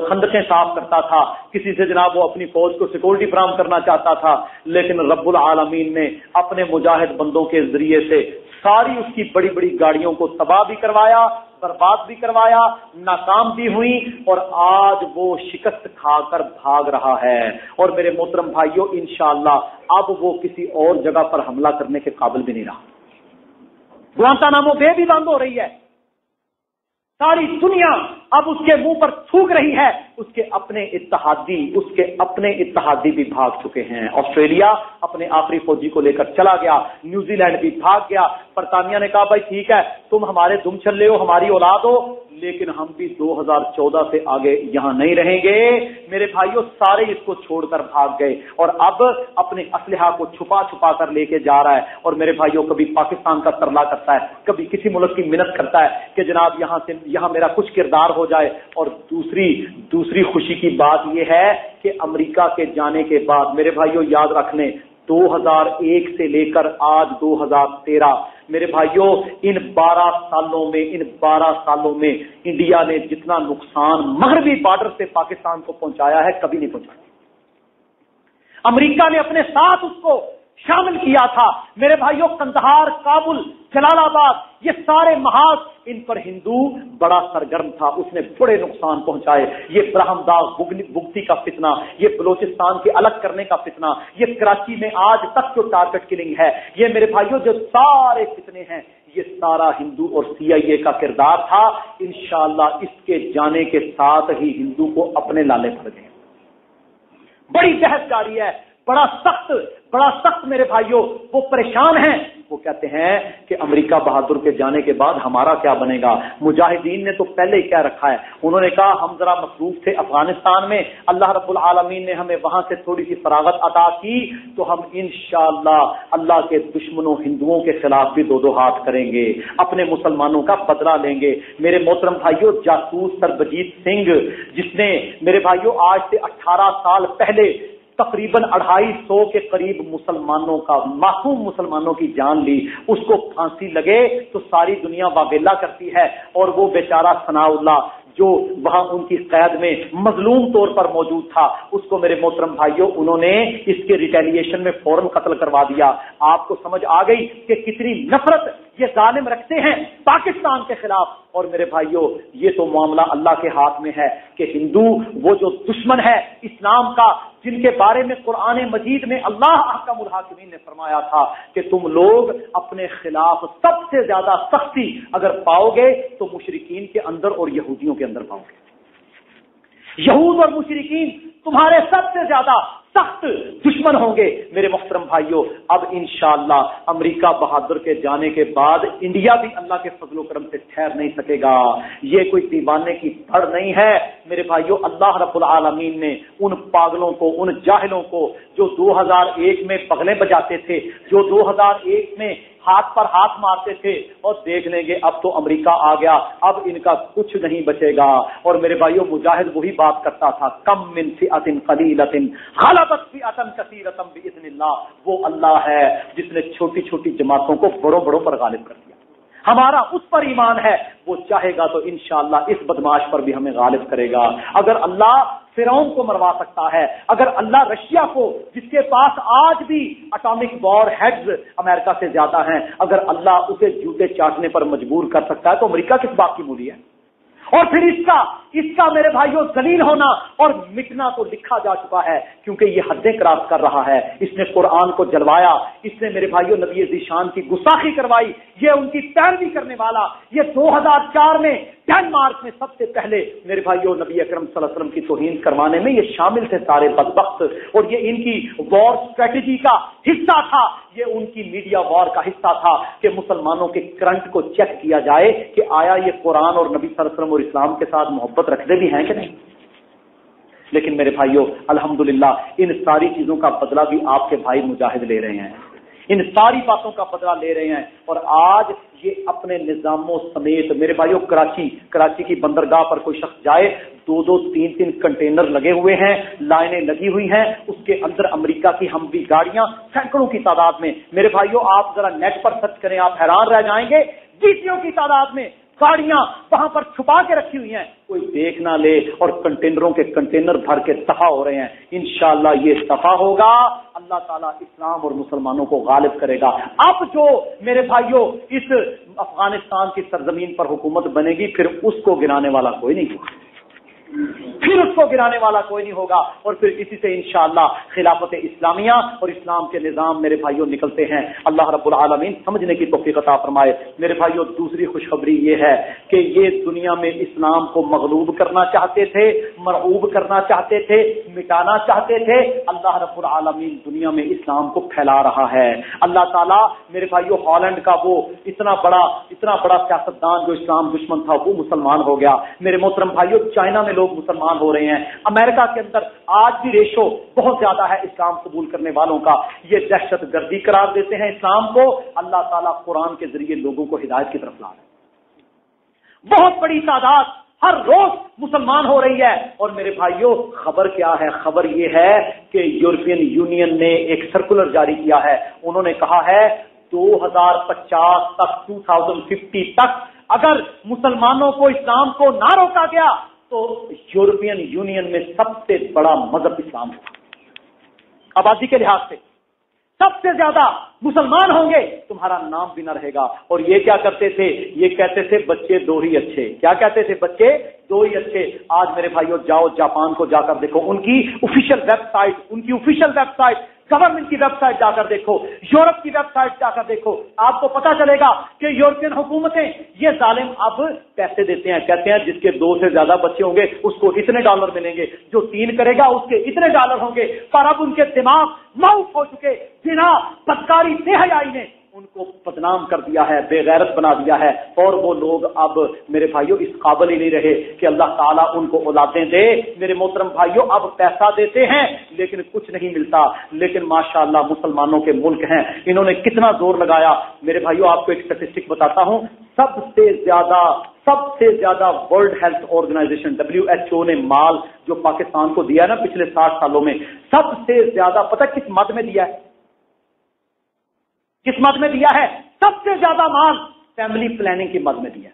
خندقیں صاف کرتا تھا، کسی سے جناب وہ اپنی فوج کو سیکورٹی فراہم کرنا چاہتا تھا، لیکن رب العالمین نے اپنے مجاہد بندوں کے ذریعے سے ساری اس کی بڑی بڑی گاڑیوں کو تباہ بھی کروایا برباد بھی کروایا، ناکام بھی ہوئی اور آج وہ شکست کھا کر بھاگ رہا ہے۔ اور میرے محترم بھائیوں انشاءاللہ اب وہ کسی اور جگہ پر حملہ کرنے کے قابل بھی نہیں رہا۔ گوانتا نامو بے بھی بند ہو رہی ہے۔ ساری دنیا اب اس کے منہ پر تھوک رہی ہے، اس کے اپنے اتحادی، اس کے اپنے اتحادی بھی بھاگ چکے ہیں۔ آسٹریلیا اپنے آخری فوجی کو لے کر چلا گیا نیوزی لینڈ بھی بھاگ گیا۔ برطانیہ نے کہا، بھائی، ٹھیک ہے، تم ہمارے دم چلے ہو، ہماری اولاد ہو، لیکن ہم بھی دو ہزار چودہ سے آگے یہاں نہیں رہیں گے۔ میرے بھائیوں سارے اس کو چھوڑ کر بھاگ گئے اور اب اپنے اسلحہ کو چھپا چھپا کر لے کے جا رہا ہے۔ اور میرے بھائیوں کبھی پاکستان کا ترلا کرتا ہے، کبھی کسی ملک کی منت کرتا ہے کہ جناب، یہاں سے، یہاں میرا کچھ کردار ہو جائے۔ اور دوسری دوسری خوشی کی بات یہ ہے کہ امریکہ کے جانے کے بعد، میرے بھائیوں یاد رکھ لیں دو ہزار ایک سے لے کر آج دو ہزار تیرہ، میرے بھائیوں ان بارہ سالوں میں، ان بارہ سالوں میں انڈیا نے جتنا نقصان مغربی بارڈر سے پاکستان کو پہنچایا ہے، کبھی نہیں پہنچایا۔ امریکہ نے اپنے ساتھ اس کو شامل کیا تھا۔ میرے بھائیوں کندہار کابل، جلال آباد، یہ سارے محاذ، ان پر ہندو بڑا سرگرم تھا۔ اس نے بڑے نقصان پہنچائے۔ یہ برہم داغ بگتی کا فتنہ، یہ بلوچستان کے الگ کرنے کا فتنہ، یہ کراچی میں آج تک جو ٹارگٹ کلنگ ہے، یہ میرے بھائیوں جو سارے فتنے ہیں، یہ سارا ہندو اور سی آئی اے کا کردار تھا۔ انشاءاللہ اس کے جانے کے ساتھ ہی ہندو کو اپنے لالے پڑ گئے۔ بڑی بحث جاری ہے۔ بڑا سخت بڑا سخت میرے بھائیوں وہ پریشان ہیں۔ وہ کہتے ہیں کہ امریکہ بہادر کے جانے کے بعد ہمارا کیا بنے گا؟ مجاہدین نے تو پہلے ہی کیا رکھا ہے۔ انہوں نے کہا، ہم ذرا مصروف تھے افغانستان میں، اللہ رب العالمین نے ہمیں وہاں سے تھوڑی سی فراغت عطا کی، تو ہم انشاءاللہ اللہ کے دشمنوں ہندوؤں کے خلاف بھی دو دو ہاتھ کریں گے، اپنے مسلمانوں کا بدلہ لیں گے۔ میرے محترم بھائیوں جاسوس سربجیت سنگھ، جس نے میرے بھائیوں آج سے اٹھارہ سال پہلے تقریباً اڑھائی سو کے قریب مسلمانوں کا، معصوم مسلمانوں کی جان لی، اس کو پھانسی لگے تو ساری دنیا واویلا کرتی ہے اور وہ بیچارہ ثناء اللہ جو وہاں ان کی قید میں مظلوم طور پر موجود تھا، اس کو میرے محترم بھائیوں انہوں نے اس کے ریٹیلیشن میں فوراً قتل کروا دیا۔ آپ کو سمجھ آ گئی کہ کتنی نفرت یہ ظالم رکھتے ہیں پاکستان کے خلاف۔ اور میرے بھائیوں یہ تو معاملہ اللہ کے ہاتھ میں ہے کہ ہندو وہ جو دشمن ہے اسلام کا، جن کے بارے میں قرآن مجید میں اللہ حکم الحاکمین نے فرمایا تھا کہ تم لوگ اپنے خلاف سب سے زیادہ سختی اگر پاؤ گے تو مشرقین کے اندر اور یہودیوں کے اندر پاؤ گے۔ یہود اور مشرقین تمہارے سب سے زیادہ سخت دشمن ہوں گے۔ میرے محترم بھائیوں اب انشاءاللہ امریکہ بہادر کے جانے کے بعد انڈیا بھی اللہ کے فضل و کرم سے ٹھہر نہیں سکے گا۔ یہ کوئی دیوانے کی پڑ نہیں ہے۔ میرے بھائیوں اللہ رب العالمین نے ان پاگلوں کو، ان جاہلوں کو جو دو ہزار ایک میں پگلے بجاتے تھے، جو دو ہزار ایک میں ہاتھ پر ہاتھ مارتے تھے اور دیکھ لیں گے اب تو امریکہ آ گیا، اب ان کا کچھ نہیں بچے گا۔ اور میرے بھائیوں مجاہد وہی بات کرتا تھا، کم من سی اتن خلیل اللہ، وہ اللہ ہے جس نے چھوٹی چھوٹی جماعتوں کو بڑوں بڑوں پر غالب کر دیا۔ ہمارا اس پر ایمان ہے، وہ چاہے گا تو انشاءاللہ اس بدماش پر بھی ہمیں غالب کرے گا۔ اگر اللہ فرعون کو مروا سکتا ہے، اگر اللہ رشیا کو، جس کے پاس آج بھی اٹامک وار ہیڈز امریکہ سے زیادہ ہیں، اگر اللہ اسے جوتے چاٹنے پر مجبور کر سکتا ہے، تو امریکہ کس بات کی مولی ہے؟ اور پھر اس کا اس کا میرے بھائیوں دلیل ہونا اور مٹنا تو لکھا جا چکا ہے، کیونکہ یہ حدیں کراس کر رہا ہے۔ اس نے قرآن کو جلوایا، اس نے میرے بھائیوں نبی ذیشان کی گساخی کروائی، یہ ان کی پیروی کرنے والا، یہ دو ہزار چار میں ٹین مارچ میں سب سے پہلے میرے بھائیوں نبی اکرم صلی اللہ علیہ وسلم کی توہین کروانے میں یہ شامل تھے سارے بدبخت۔ اور یہ ان کی وار اسٹریٹجی کا حصہ تھا، یہ ان کی میڈیا وار کا حصہ تھا کہ مسلمانوں کے کرنٹ کو چیک کیا جائے کہ آیا یہ قرآن اور نبی صلی اللہ علیہ وسلم اور اسلام کے ساتھ محبت رکھتے بھی ہیں کہ نہیں؟ لیکن میرے بھائیوں الحمدللہ، ان ساری چیزوں کا بدلہ بھی آپ کے بھائی مجاہد لے رہے ہیں۔ ان ساری باتوں کا بدلہ لے رہے ہیں۔ اور آج یہ اپنے نظاموں سمیت، میرے بھائیوں کراچی کراچی کی بندرگاہ پر کوئی شخص جائے، دو دو تین تین کنٹینر لگے ہوئے ہیں، لائنیں لگی ہوئی ہیں، اس کے اندر امریکہ کی ہم بھی گاڑیاں، سینکڑوں کی تعداد میں۔ میرے بھائیوں آپ ذرا نیٹ پر سرچ کریں، آپ حیران رہ جائیں گے۔ جیتیوں کی تعداد میں ساڑیاں وہاں پر چھپا کے رکھی ہوئی ہیں۔ کوئی دیکھ نہ لے اور کنٹینروں کے کنٹینر بھر کے صفا ہو رہے ہیں۔ انشاءاللہ یہ صفا ہوگا۔ اللہ تعالیٰ اسلام اور مسلمانوں کو غالب کرے گا۔ اب جو میرے بھائیوں اس افغانستان کی سرزمین پر حکومت بنے گی، پھر اس کو گرانے والا کوئی نہیں ہوگا پھر اس کو گرانے والا کوئی نہیں ہوگا اور پھر اسی سے انشاءاللہ خلافت اسلامیہ اور اسلام کے نظام میرے بھائیوں نکلتے ہیں۔ اللہ رب العالمین سمجھنے کی توفیق عطا فرمائے۔ میرے بھائیوں، دوسری خوشخبری یہ ہے کہ یہ دنیا میں اسلام کو مغلوب کرنا چاہتے تھے، مرعوب کرنا چاہتے تھے، مٹانا چاہتے تھے۔ اللہ رب العالمین دنیا میں اسلام کو پھیلا رہا ہے۔ اللہ تعالیٰ، میرے بھائیوں، ہالینڈ کا وہ اتنا بڑا اتنا بڑا سیاستدان جو اسلام دشمن تھا، وہ مسلمان ہو گیا۔ میرے محترم بھائیوں، چائنا میں لوگ مسلمان ہو رہے ہیں۔ امریکہ کے اندر آج بھی ریشو بہت زیادہ ہے اسلام قبول کرنے والوں کا۔ یہ دہشت گردی قرار دیتے ہیں اسلام کو۔ اللہ تعالیٰ قرآن کے ذریعے لوگوں کو ہدایت کی طرف لا رہے ہیں۔ بہت بڑی تعداد ہر روز مسلمان ہو رہی ہے۔ اور میرے بھائیوں خبر کیا ہے؟ خبر یہ ہے کہ یورپین یونین نے ایک سرکولر جاری کیا ہے۔ انہوں نے کہا ہے، دو ہزار پچاس تک ٹو تھاؤزینڈ ففٹی تک، اگر مسلمانوں کو اسلام کو نہ روکا گیا تو یورپین یونین میں سب سے بڑا مذہب اسلام تھا آبادی کے لحاظ سے سب سے زیادہ مسلمان ہوں گے، تمہارا نام بھی نہ رہے گا۔ اور یہ کیا کرتے تھے؟ یہ کہتے تھے، بچے دو ہی اچھے۔ کیا کہتے تھے؟ بچے دو ہی اچھے۔ آج میرے بھائیوں جاؤ جاپان کو جا کر دیکھو۔ ان کی آفیشیل ویب سائٹ ان کی آفیشیل ویب سائٹ گورنمنٹ کی ویب سائٹ جا کر دیکھو، یورپ کی ویب سائٹ جا کر دیکھو، آپ کو پتا چلے گا کہ یورپین حکومتیں یہ ظالم اب پیسے دیتے ہیں، کہتے ہیں جس کے دو سے زیادہ بچے ہوں گے، اس کو اتنے ڈالر ملیں گے، جو تین کرے گا اس کے اتنے ڈالر ہوں گے، پر اب ان کے دماغ ماؤف ہو چکے، بنا بدکاری بے حیائی نے ان کو بدنام کر دیا ہے، بے غیرت بنا دیا ہے۔ اور وہ لوگ اب میرے بھائیوں اس قابل ہی نہیں رہے کہ اللہ تعالیٰ ان کو اولادیں دے۔ میرے محترم بھائیوں اب پیسہ دیتے ہیں، لیکن کچھ نہیں ملتا۔ لیکن ماشاء اللہ مسلمانوں کے ملک ہیں۔ انہوں نے کتنا زور لگایا۔ میرے بھائیوں آپ کو ایک اسٹیٹسٹک بتاتا ہوں۔ سب سے زیادہ، سب سے زیادہ World Health Organization W H O نے مال جو پاکستان کو دیا نا پچھلے ساٹھ سالوں میں، سب سے زیادہ، پتہ کس مد میں دیا ہے؟ کس مد میں دیا ہے، سب سے زیادہ مال فیملی پلاننگ کی مد میں دیا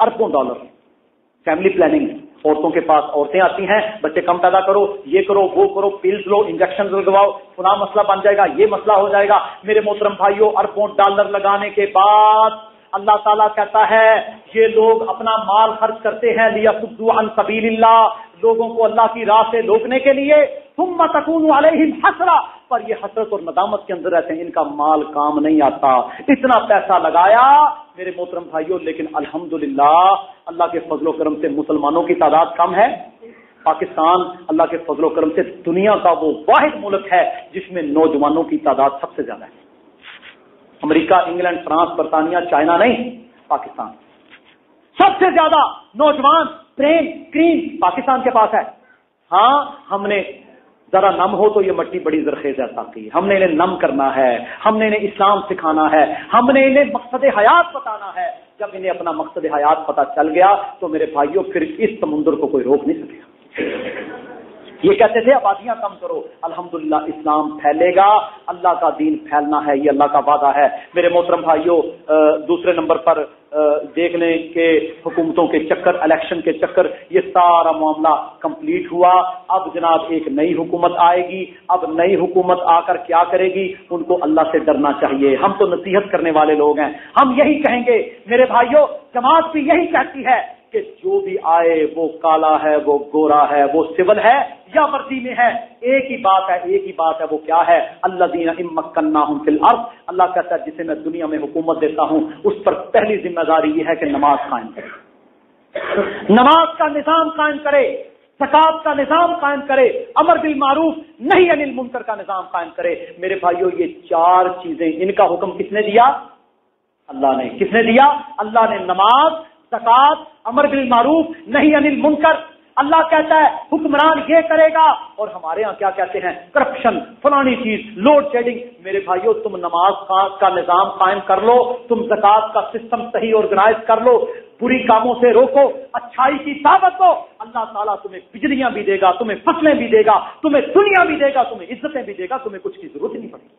اربوں ڈالر۔ فیملی پلاننگ عورتوں کے پاس عورتیں آتی ہیں، بچے کم پیدا کرو، یہ کرو، وہ کرو پلز لو انجیکشن لگواؤ پناہ مسئلہ بن جائے گا، یہ مسئلہ ہو جائے گا۔ میرے محترم بھائیوں اربوں ڈالر لگانے کے بعد اللہ تعالیٰ کہتا ہے، یہ لوگ اپنا مال خرچ کرتے ہیں لیا عن سبیل اللہ لوگوں کو اللہ کی راہ سے روکنے کے لیے تم تکون علیہم حسرا پر یہ حسرت اور ندامت کے اندر رہتے ہیں، ان کا مال کام نہیں آتا۔ اتنا پیسہ لگایا میرے محترم بھائیوں لیکن الحمدللہ اللہ کے فضل و کرم سے مسلمانوں کی تعداد کم ہے۔ پاکستان اللہ کے فضل و کرم سے دنیا کا وہ واحد ملک ہے جس میں نوجوانوں کی تعداد سب سے زیادہ ہے۔ امریکہ، انگلینڈ، فرانس، برطانیہ، چائنا نہیں، پاکستان۔ سب سے زیادہ نوجوان، پریم، کریم پاکستان کے پاس ہے۔ ہاں ہم نے ذرا نم ہو تو یہ مٹی بڑی زرخیز ہے کی ہم نے انہیں نم کرنا ہے، ہم نے انہیں اسلام سکھانا ہے، ہم نے انہیں مقصد حیات بتانا ہے۔ جب انہیں اپنا مقصد حیات پتا چل گیا تو میرے بھائیوں، پھر اس سمندر کو کوئی روک نہیں سکے۔ گا یہ کہتے تھے، آبادیاں کم کرو، الحمدللہ اسلام پھیلے گا، اللہ کا دین پھیلنا ہے، یہ اللہ کا وعدہ ہے۔ میرے محترم بھائیوں دوسرے نمبر پر دیکھنے کے حکومتوں کے چکر، الیکشن کے چکر، یہ سارا معاملہ کمپلیٹ ہوا۔ اب جناب ایک نئی حکومت آئے گی، اب نئی حکومت آ کر کیا کرے گی؟ ان کو اللہ سے ڈرنا چاہیے۔ ہم تو نصیحت کرنے والے لوگ ہیں۔ ہم یہی کہیں گے، میرے بھائیوں جماعت بھی یہی کہتی ہے کہ جو بھی آئے وہ کالا ہے، وہ گورا ہے، وہ سول ہے یا مرضی میں ہے، ایک ہی بات ہے، ایک ہی بات ہے، وہ کیا ہے؟ اللہ دین امکنا ہوں فی الارض۔ اللہ کہتا ہے، جسے میں دنیا میں حکومت دیتا ہوں، اس پر پہلی ذمہ داری یہ ہے کہ نماز قائم کرے۔ نماز کا نظام قائم کرے سکاط کا نظام قائم کرے، امر بل معروف نہیں انل منکر کا نظام قائم کرے۔ میرے بھائیوں یہ چار چیزیں، ان کا حکم کس نے دیا؟ اللہ نے۔ کس نے دیا؟ اللہ نے نماز زکات، امر بل معروف نہیں انل منکر اللہ کہتا ہے، حکمران یہ کرے گا۔ اور ہمارے ہاں کیا کہتے ہیں؟ کرپشن فلانی چیز لوڈ شیڈنگ میرے بھائیوں تم نماز کا نظام قائم کر لو۔ تم زکات کا سسٹم صحیح آرگنائز کر لو۔ بری کاموں سے روکو۔ اچھائی کی دعوت دو۔ اللہ تعالیٰ تمہیں بجلیاں بھی دے گا، تمہیں فصلیں بھی دے گا، تمہیں دنیا بھی دے گا، تمہیں عزتیں بھی دے گا، تمہیں کچھ کی ضرورت نہیں پڑے گی۔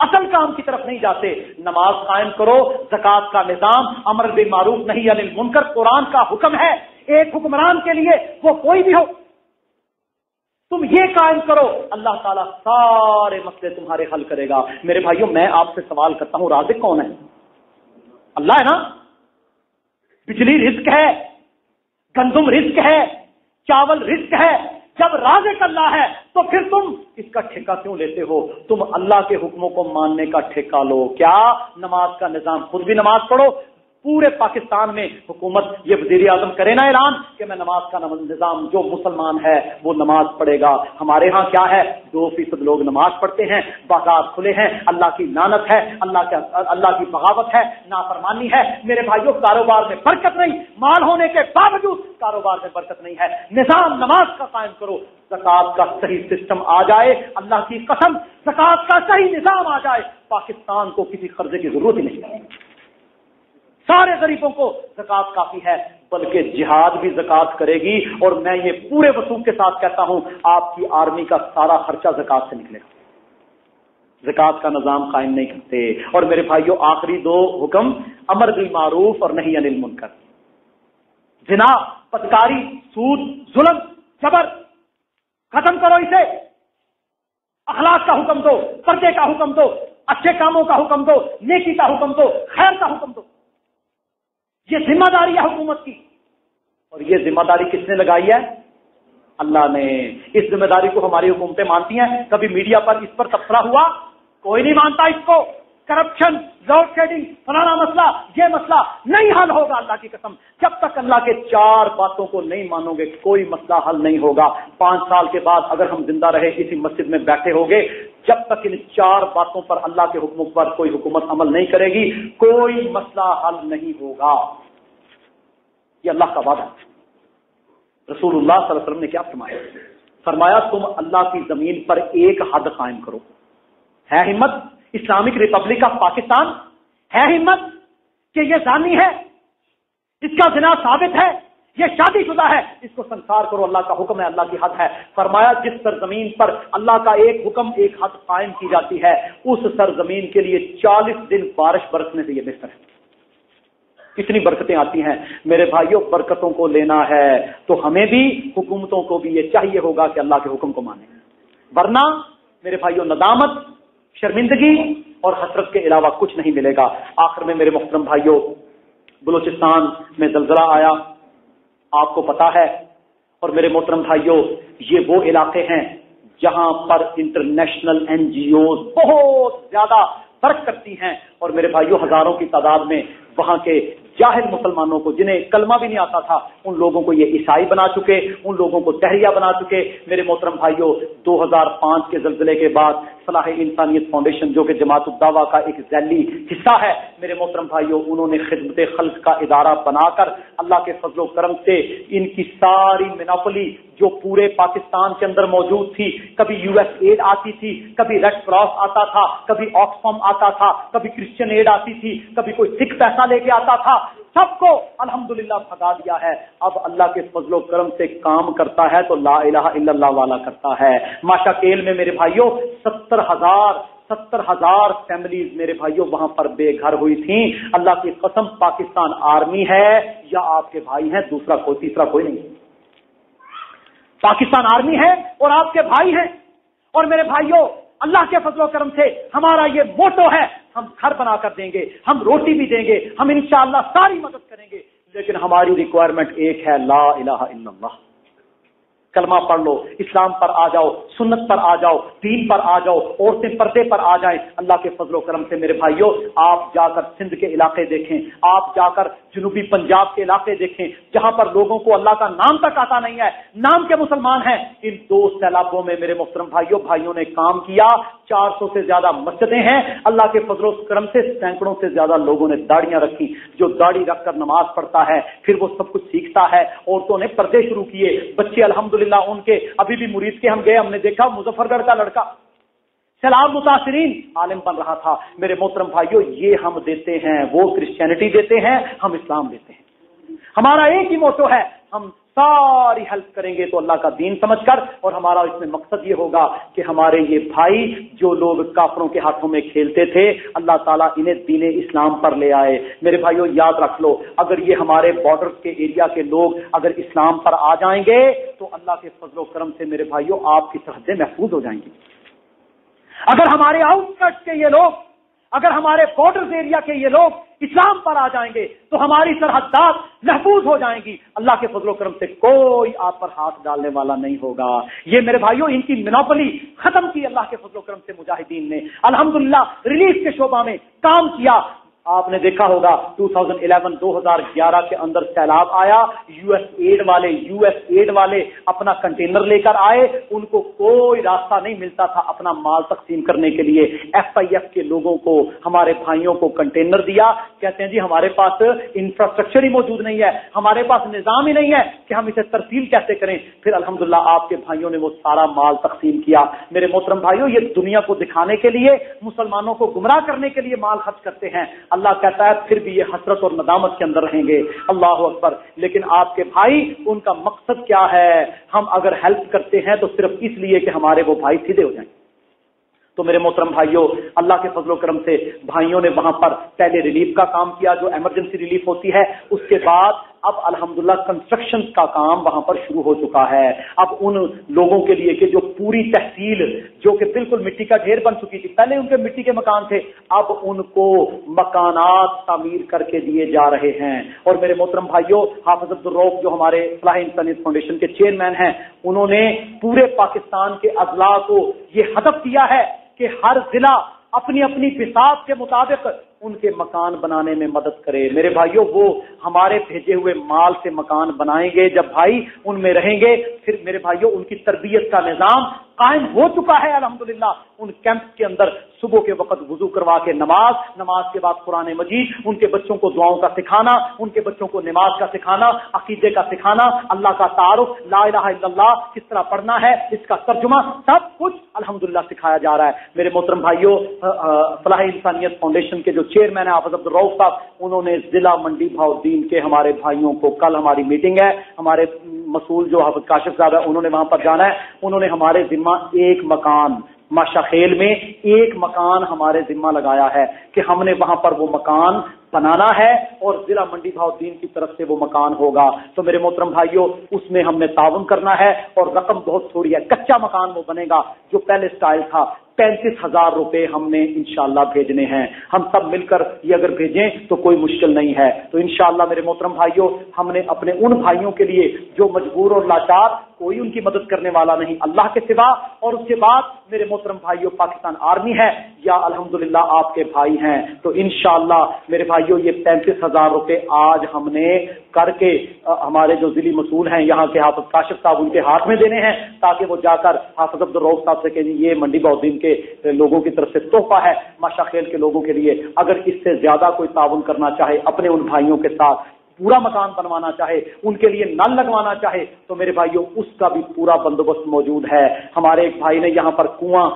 اصل کام کی طرف نہیں جاتے۔ نماز قائم کرو زکات کا نظام، امر بن معروف نہیں یعنی منکر قرآن کا حکم ہے۔ ایک حکمران کے لیے وہ کوئی بھی ہو۔ تم یہ قائم کرو۔ اللہ تعالیٰ سارے مسئلے تمہارے حل کرے گا۔ میرے بھائیوں، میں آپ سے سوال کرتا ہوں، رازق کون ہے؟ اللہ ہے نا؟ بجلی رزق ہے، گندم رزق ہے، چاول رزق ہے۔ جب رازق اللہ ہے، تو پھر تم اس کا ٹھیکہ کیوں لیتے ہو؟ تم اللہ کے حکموں کو ماننے کا ٹھیکہ لو۔ کیا؟ نماز کا نظام، خود بھی نماز پڑھو۔ پورے پاکستان میں حکومت یہ وزیر اعظم کرے نا اعلان کہ میں نماز کا نظام جو مسلمان ہے وہ نماز پڑھے گا۔ ہمارے ہاں کیا ہے؟ دو فیصد لوگ نماز پڑھتے ہیں، بازار کھلے ہیں، اللہ کی نانت ہے، اللہ اللہ کی بغاوت ہے، نافرمانی ہے۔ میرے بھائیوں کاروبار میں برکت نہیں۔ مال ہونے کے باوجود کاروبار میں برکت نہیں ہے۔ نظام نماز کا قائم کرو۔ زکات کا صحیح سسٹم آ جائے، اللہ کی قسم زکات کا صحیح نظام آ جائے۔ پاکستان کو کسی قرضے کی ضرورت ہی نہیں۔ سارے غریبوں کو زکات کافی ہے، بلکہ جہاد بھی زکات کرے گی۔ اور میں یہ پورے وسوخ کے ساتھ کہتا ہوں، آپ کی آرمی کا سارا خرچہ زکات سے نکلے گا۔ زکات کا نظام قائم نہیں کرتے۔ اور میرے بھائیوں آخری دو حکم، امر بل معروف اور نہیں انل منکر جنا، پتکاری، سود، ظلم، جبر، ختم کرو اسے۔ اخلاق کا حکم دو، پردے کا حکم دو، اچھے کاموں کا حکم دو، نیکی کا حکم دو، خیر کا حکم دو۔ یہ ذمہ داری ہے حکومت کی۔ اور یہ ذمہ داری کس نے لگائی ہے؟ اللہ نے۔ اس ذمہ داری کو ہماری حکومتیں مانتی ہیں۔ کبھی میڈیا پر اس پر تبصرہ ہوا؟ کوئی نہیں مانتا اس کو۔ کرپشن لوڈ شیڈنگ، فلانا مسئلہ، یہ مسئلہ نہیں حل ہوگا اللہ کی قسم۔ جب تک اللہ کے چار باتوں کو نہیں مانو گے، کوئی مسئلہ حل نہیں ہوگا۔ پانچ سال کے بعد اگر ہم زندہ رہے اسی مسجد میں بیٹھے ہوگے جب تک ان چار باتوں پر اللہ کے حکم پر کوئی حکومت عمل نہیں کرے گی، کوئی مسئلہ حل نہیں ہوگا۔ یہ اللہ کا وعدہ رسول اللہ صلی اللہ علیہ وسلم نے کیا فرمایا؟ فرمایا، تم اللہ کی زمین پر ایک حد قائم کرو۔ ہے ہمت اسلامک ریپبلک آف پاکستان؟ ہے ہمت کہ یہ زانی ہے؟ اس کا زنا ثابت ہے؟ یہ شادی شدہ ہے؟ اس کو سنسار کرو، اللہ کا حکم ہے، اللہ کی حد ہے۔ فرمایا، جس سرزمین پر اللہ کا ایک حکم، ایک حد قائم کی جاتی ہے، اس سرزمین کے لیے چالیس دن بارش برسنے سے یہ بہتر ہے۔ کتنی برکتیں آتی ہیں۔ میرے بھائیوں برکتوں کو لینا ہے۔ تو ہمیں بھی حکومتوں کو بھی یہ چاہیے ہوگا کہ اللہ کے حکم کو مانیں ورنہ میرے بھائیوں ندامت، شرمندگی اور حسرت کے علاوہ کچھ نہیں ملے گا۔ آخر میں میرے محترم بھائیوں بلوچستان میں زلزلہ آیا۔ آپ کو پتا ہے۔ اور میرے محترم بھائیوں یہ وہ علاقے ہیں جہاں پر انٹرنیشنل این جی اوز بہت زیادہ فرق کرتی ہیں۔ اور میرے بھائیوں ہزاروں کی تعداد میں وہاں کے جاہل مسلمانوں کو، جنہیں کلمہ بھی نہیں آتا تھا، ان لوگوں کو یہ عیسائی بنا چکے، ان لوگوں کو تہریا بنا چکے۔ میرے محترم بھائیوں دو ہزار پانچ کے زلزلے کے بعد صلاح انسانیت فاؤنڈیشن جو کہ جماعت الدعوا کا ایک ذیلی حصہ ہے۔ میرے محترم بھائیوں انہوں نے خدمت خلق کا ادارہ بنا کر اللہ کے فضل و کرم سے ان کی ساری منافلی جو پورے پاکستان کے اندر موجود تھی، کبھی یو ایس ایڈ آتی تھی، کبھی ریڈ کراس آتا تھا، کبھی آکسفام آتا تھا، کبھی کرسچن ایڈ آتی تھی، کبھی کوئی سکھ پیسہ لے کے آتا تھا، سب کو الحمدللہ للہ دیا ہے۔ اب اللہ کے فضل و کرم سے کام کرتا ہے تو لا الہ الا اللہ والا کرتا ہے۔ ماشا کیل میں میرے بھائیوں ستر ہزار، ستر ہزار فیملیز میرے بھائیوں وہاں پر بے گھر ہوئی تھیں۔ اللہ کی قسم پاکستان آرمی ہے یا آپ کے بھائی ہیں، دوسرا کوئی، تیسرا کوئی نہیں۔ پاکستان آرمی ہے اور آپ کے بھائی ہیں۔ اور میرے بھائیوں، اللہ کے فضل و کرم سے ہمارا یہ موٹو ہے، ہم گھر بنا کر دیں گے، ہم روٹی بھی دیں گے، ہم انشاءاللہ ساری مدد کریں گے۔ لیکن ہماری ریکوائرمنٹ ایک ہے، لا الہ الا اللہ۔ کلمہ پڑھ لو، اسلام پر آ جاؤ، سنت پر آ جاؤ، دین پر آ جاؤ، عورتیں پردے پر آ جائیں۔ اللہ کے فضل و کرم سے میرے بھائیوں آپ جا کر سندھ کے علاقے دیکھیں، آپ جا کر جنوبی پنجاب کے علاقے دیکھیں، جہاں پر لوگوں کو اللہ کا نام تک آتا نہیں ہے، نام کے مسلمان ہیں۔ ان دو سیلابوں میں میرے محترم بھائیوں بھائیوں نے کام کیا چار سو سے زیادہ مسجدیں ہیں۔ اللہ کے فضل و کرم سے سینکڑوں سے زیادہ لوگوں نے داڑیاں رکھی جو داڑھی رکھ کر نماز پڑھتا ہے، پھر وہ سب کچھ سیکھتا ہے۔ عورتوں نے پردے شروع کیے۔ بچے الحمد ان کے، ابھی بھی مرید کے ہم گئے، ہم نے دیکھا مظفر گڑھ کا لڑکا۔ سلام متاثرین۔ عالم بن رہا تھا۔ میرے محترم بھائیوں یہ ہم دیتے ہیں، وہ کرسچینٹی دیتے ہیں، ہم اسلام دیتے ہیں۔ ہمارا ایک ہی موٹو ہے، ہم ساری ہیلپ کریں گے تو اللہ کا دین سمجھ کر اور ہمارا اس میں مقصد یہ ہوگا کہ ہمارے یہ بھائی جو لوگ کافروں کے ہاتھوں میں کھیلتے تھے، اللہ تعالیٰ انہیں دین اسلام پر لے آئے۔ میرے بھائیوں یاد رکھ لو، اگر یہ ہمارے بارڈر کے ایریا کے لوگ اگر اسلام پر آ جائیں گے تو اللہ کے فضل و کرم سے میرے بھائیوں آپ کی سرحدیں محفوظ ہو جائیں گی اگر ہمارے آؤٹ کٹ کے یہ لوگ اگر ہمارے بارڈر ایریا کے یہ لوگ اسلام پر آ جائیں گے تو ہماری سرحدات محفوظ ہو جائیں گی۔ اللہ کے فضل و کرم سے کوئی آپ پر ہاتھ ڈالنے والا نہیں ہوگا۔ یہ میرے بھائیوں، ان کی منوپلی ختم کی اللہ کے فضل و کرم سے مجاہدین نے۔ الحمدللہ، ریلیف کے شعبہ میں کام کیا۔ آپ نے دیکھا ہوگا 2011 2011 کے اندر سیلاب آیا۔ یو ایس ایڈ والے، یو ایس ایڈ والے اپنا کنٹینر لے کر آئے۔ ان کو کوئی راستہ نہیں ملتا تھا اپنا مال تقسیم کرنے کے لیے۔ ایف آئی ایف کے لوگوں کو، ہمارے بھائیوں کو کنٹینر دیا۔ کہتے ہیں جی ہمارے پاس انفراسٹرکچر ہی موجود نہیں ہے۔ ہمارے پاس نظام ہی نہیں ہے کہ ہم اسے ترسیل کیسے کریں۔ پھر الحمدللہ آپ کے بھائیوں نے وہ سارا مال تقسیم کیا۔ میرے محترم بھائیوں یہ دنیا کو دکھانے کے لیے، مسلمانوں کو گمراہ کرنے کے لیے مال خرچ کرتے ہیں۔ اللہ کہتا ہے پھر بھی یہ حسرت اور ندامت کے اندر رہیں گے۔ اللہ اکبر۔ لیکن آپ کے بھائی، ان کا مقصد کیا ہے؟ ہم اگر ہیلپ کرتے ہیں تو صرف اس لیے کہ ہمارے وہ بھائی سیدھے ہو جائیں۔ تو میرے محترم بھائیوں اللہ کے فضل و کرم سے بھائیوں نے وہاں پر پہلے ریلیف کا کام کیا، جو ایمرجنسی ریلیف ہوتی ہے، اس کے بعد اب الحمدللہ کنسٹرکشن کا کام وہاں پر شروع ہو چکا ہے۔ اب ان لوگوں کے لیے کہ جو پوری تحصیل جو کہ بالکل مٹی کا ڈھیر بن چکی تھی، پہلے ان کے مٹی کے مکان تھے، اب ان کو مکانات تعمیر کر کے دیے جا رہے ہیں۔ اور میرے محترم بھائیوں حافظ عبدالروف جو ہمارے فلاح انسانیت فاؤنڈیشن کے چیئرمین ہیں، انہوں نے پورے پاکستان کے اضلاع کو یہ ہدف دیا ہے کہ ہر ضلع اپنی اپنی فساد کے مطابق ان کے مکان بنانے میں مدد کرے۔ میرے بھائیوں، وہ ہمارے بھیجے ہوئے مال سے مکان بنائیں گے۔ جب بھائی ان میں رہیں گے، پھر میرے بھائیوں، ان کی تربیت کا نظام قائم ہو چکا ہے، الحمدللہ۔ ان کیمپ کے اندر صبح کے وقت وضو کروا کے نماز نماز کے بعد قرآن مجید، ان کے بچوں کو دعاؤں کا سکھانا، ان کے بچوں کو نماز کا سکھانا، عقیدے کا سکھانا، اللہ کا تعارف، لا الہ الا اللہ، کس طرح پڑھنا ہے، اس کا ترجمہ، سب کچھ الحمدللہ سکھایا جا رہا ہے۔ میرے محترم بھائیوں فلاح انسانیت فاؤنڈیشن کے جو چیئرمین ہے حافظ عبدالروف صاحب، انہوں نے ضلع منڈی بھاؤ دین کے ہمارے بھائیوں کو کل ہماری میٹنگ ہے، ہمارے مسول جو حافظ کاشف صاحب ہے انہوں نے وہاں پر جانا ہے۔ انہوں نے ہمارے ذمہ ایک مکان ماشا خیل میں ایک مکان ہمارے ذمہ لگایا ہے کہ ہم نے وہاں پر وہ مکان بنانا ہے اور ضلع منڈی بھاؤ دین کی طرف سے وہ مکان ہوگا۔ تو میرے محترم بھائیوں اس میں ہم نے تعاون کرنا ہے اور رقم بہت تھوڑی ہے۔ کچا مکان وہ بنے گا جو پہلے سٹائل تھا۔ پینتیس ہزار روپے ہم نے انشاءاللہ بھیجنے ہیں۔ ہم سب مل کر یہ اگر بھیجیں تو کوئی مشکل نہیں ہے۔ تو انشاءاللہ میرے محترم بھائیوں ہم نے اپنے ان بھائیوں کے لیے جو مجبور اور لاچار، کوئی ان کی مدد کرنے والا نہیں، اللہ کے سوا۔ اور اس کے بعد میرے محترم بھائیوں پاکستان آرمی ہے۔ یا الحمدللہ آپ کے بھائی ہیں۔ تو انشاءاللہ میرے بھائی بھائیوں یہ پینتیس ہزار روپے آج ہم نے کر کے ہمارے جو ضلع مسول ہیں، یہاں کے حافظ کاشف صاحب، ان کے ہاتھ میں دینے ہیں تاکہ وہ جا کر حافظ عبد الروف صاحب سے کہ جی، یہ منڈی بہدین کے لوگوں کی طرف سے تحفہ ہے۔ ماشا خیل کے لوگوں کے لیے اگر اس سے زیادہ کوئی تعاون کرنا چاہے، اپنے ان بھائیوں کے ساتھ پورا مکان بنوانا چاہے، ان کے لیے نل لگوانا چاہے، تو میرے بھائیوں اس کا بھی پورا بندوبست موجود ہے۔ ہمارے ایک بھائی نے یہاں پر کنواں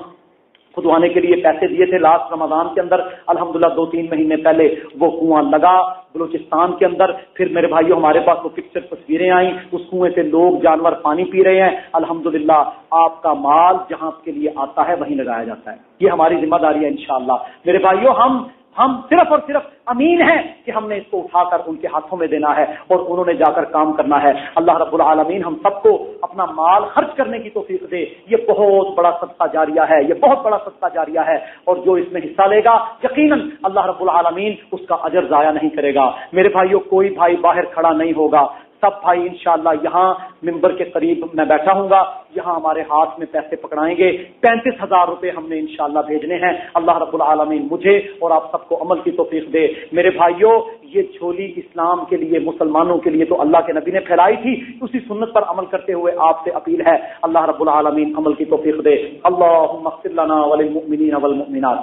کھدوانے کے لیے پیسے دیے تھے۔ لاسٹ رمضان کے اندر الحمدللہ دو تین مہینے پہلے وہ کنواں لگا۔ بلوچستان کے اندر پھر میرے بھائیوں ہمارے پاس وہ پکچر تصویریں آئیں۔ اس کنویں سے لوگ جانور پانی پی رہے ہیں۔ الحمدللہ آپ کا مال جہاں کے لیے آتا ہے وہیں لگایا جاتا ہے۔ یہ ہماری ذمہ داری ہے انشاءاللہ۔ میرے بھائیوں ہم ہم صرف اور صرف امین ہیں کہ ہم نے اس کو اٹھا کر ان کے ہاتھوں میں دینا ہے اور انہوں نے جا کر کام کرنا ہے۔ اللہ رب العالمین ہم سب کو اپنا مال خرچ کرنے کی توفیق دے۔ یہ بہت بڑا سستا جاریہ ہے، یہ بہت بڑا سستا جاریہ ہے اور جو اس میں حصہ لے گا، یقیناً اللہ رب العالمین اس کا اجر ضائع نہیں کرے گا۔ میرے بھائیوں کوئی بھائی باہر کھڑا نہیں ہوگا۔ سب بھائی، انشاءاللہ یہاں ممبر کے قریب میں بیٹھا ہوں گا۔ یہاں ہمارے ہاتھ میں پیسے پکڑائیں گے۔ پینتیس ہزار روپے ہم نے انشاءاللہ بھیجنے ہیں۔ اللہ رب العالمین مجھے اور آپ سب کو عمل کی توفیق دے۔ میرے بھائیوں یہ جھولی اسلام کے لیے، مسلمانوں کے لیے تو اللہ کے نبی نے پھیلائی تھی۔ اسی سنت پر عمل کرتے ہوئے آپ سے اپیل ہے۔ اللہ رب العالمین عمل کی توفیق دے۔ اللہ والمؤمنین والمؤمنات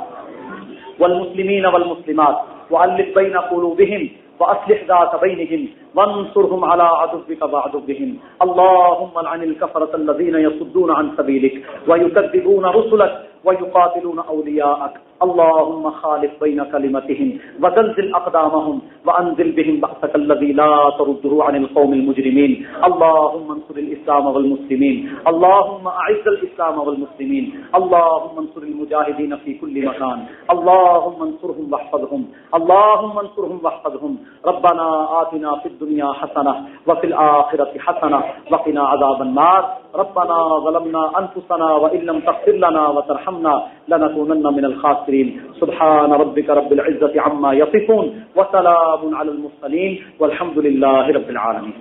والمسلمین والمسلمات وعلق بین قلوبہم وأصلح ذات بينهم وانصرهم على عدوك وعدوهم. اللهم لعن الكفرة الذين يصدون عن سبيلك ويكذبون رسلك ويقاتلون أولياءك. اللهم خالف بين كلمتهم وزلزل أقدامهم وأنزل بهم بحثك الذي لا ترده عن القوم المجرمين. اللهم انصر الإسلام والمسلمين. اللهم أعز الإسلام والمسلمين. اللهم انصر المجاهدين في كل مكان. اللهم انصرهم واحفظهم. اللهم انصرهم واحفظهم. ربنا آتنا في الدنيا حسنة وفي الآخرة حسنة وقنا عذاب النار. ربنا ظلمنا أنفسنا وإن لم تغفر لنا وترحمنا لنكونن من الخاسرين. سبحان ربك رب العزة عما يصفون وسلام على المرسلين والحمد لله رب العالمين.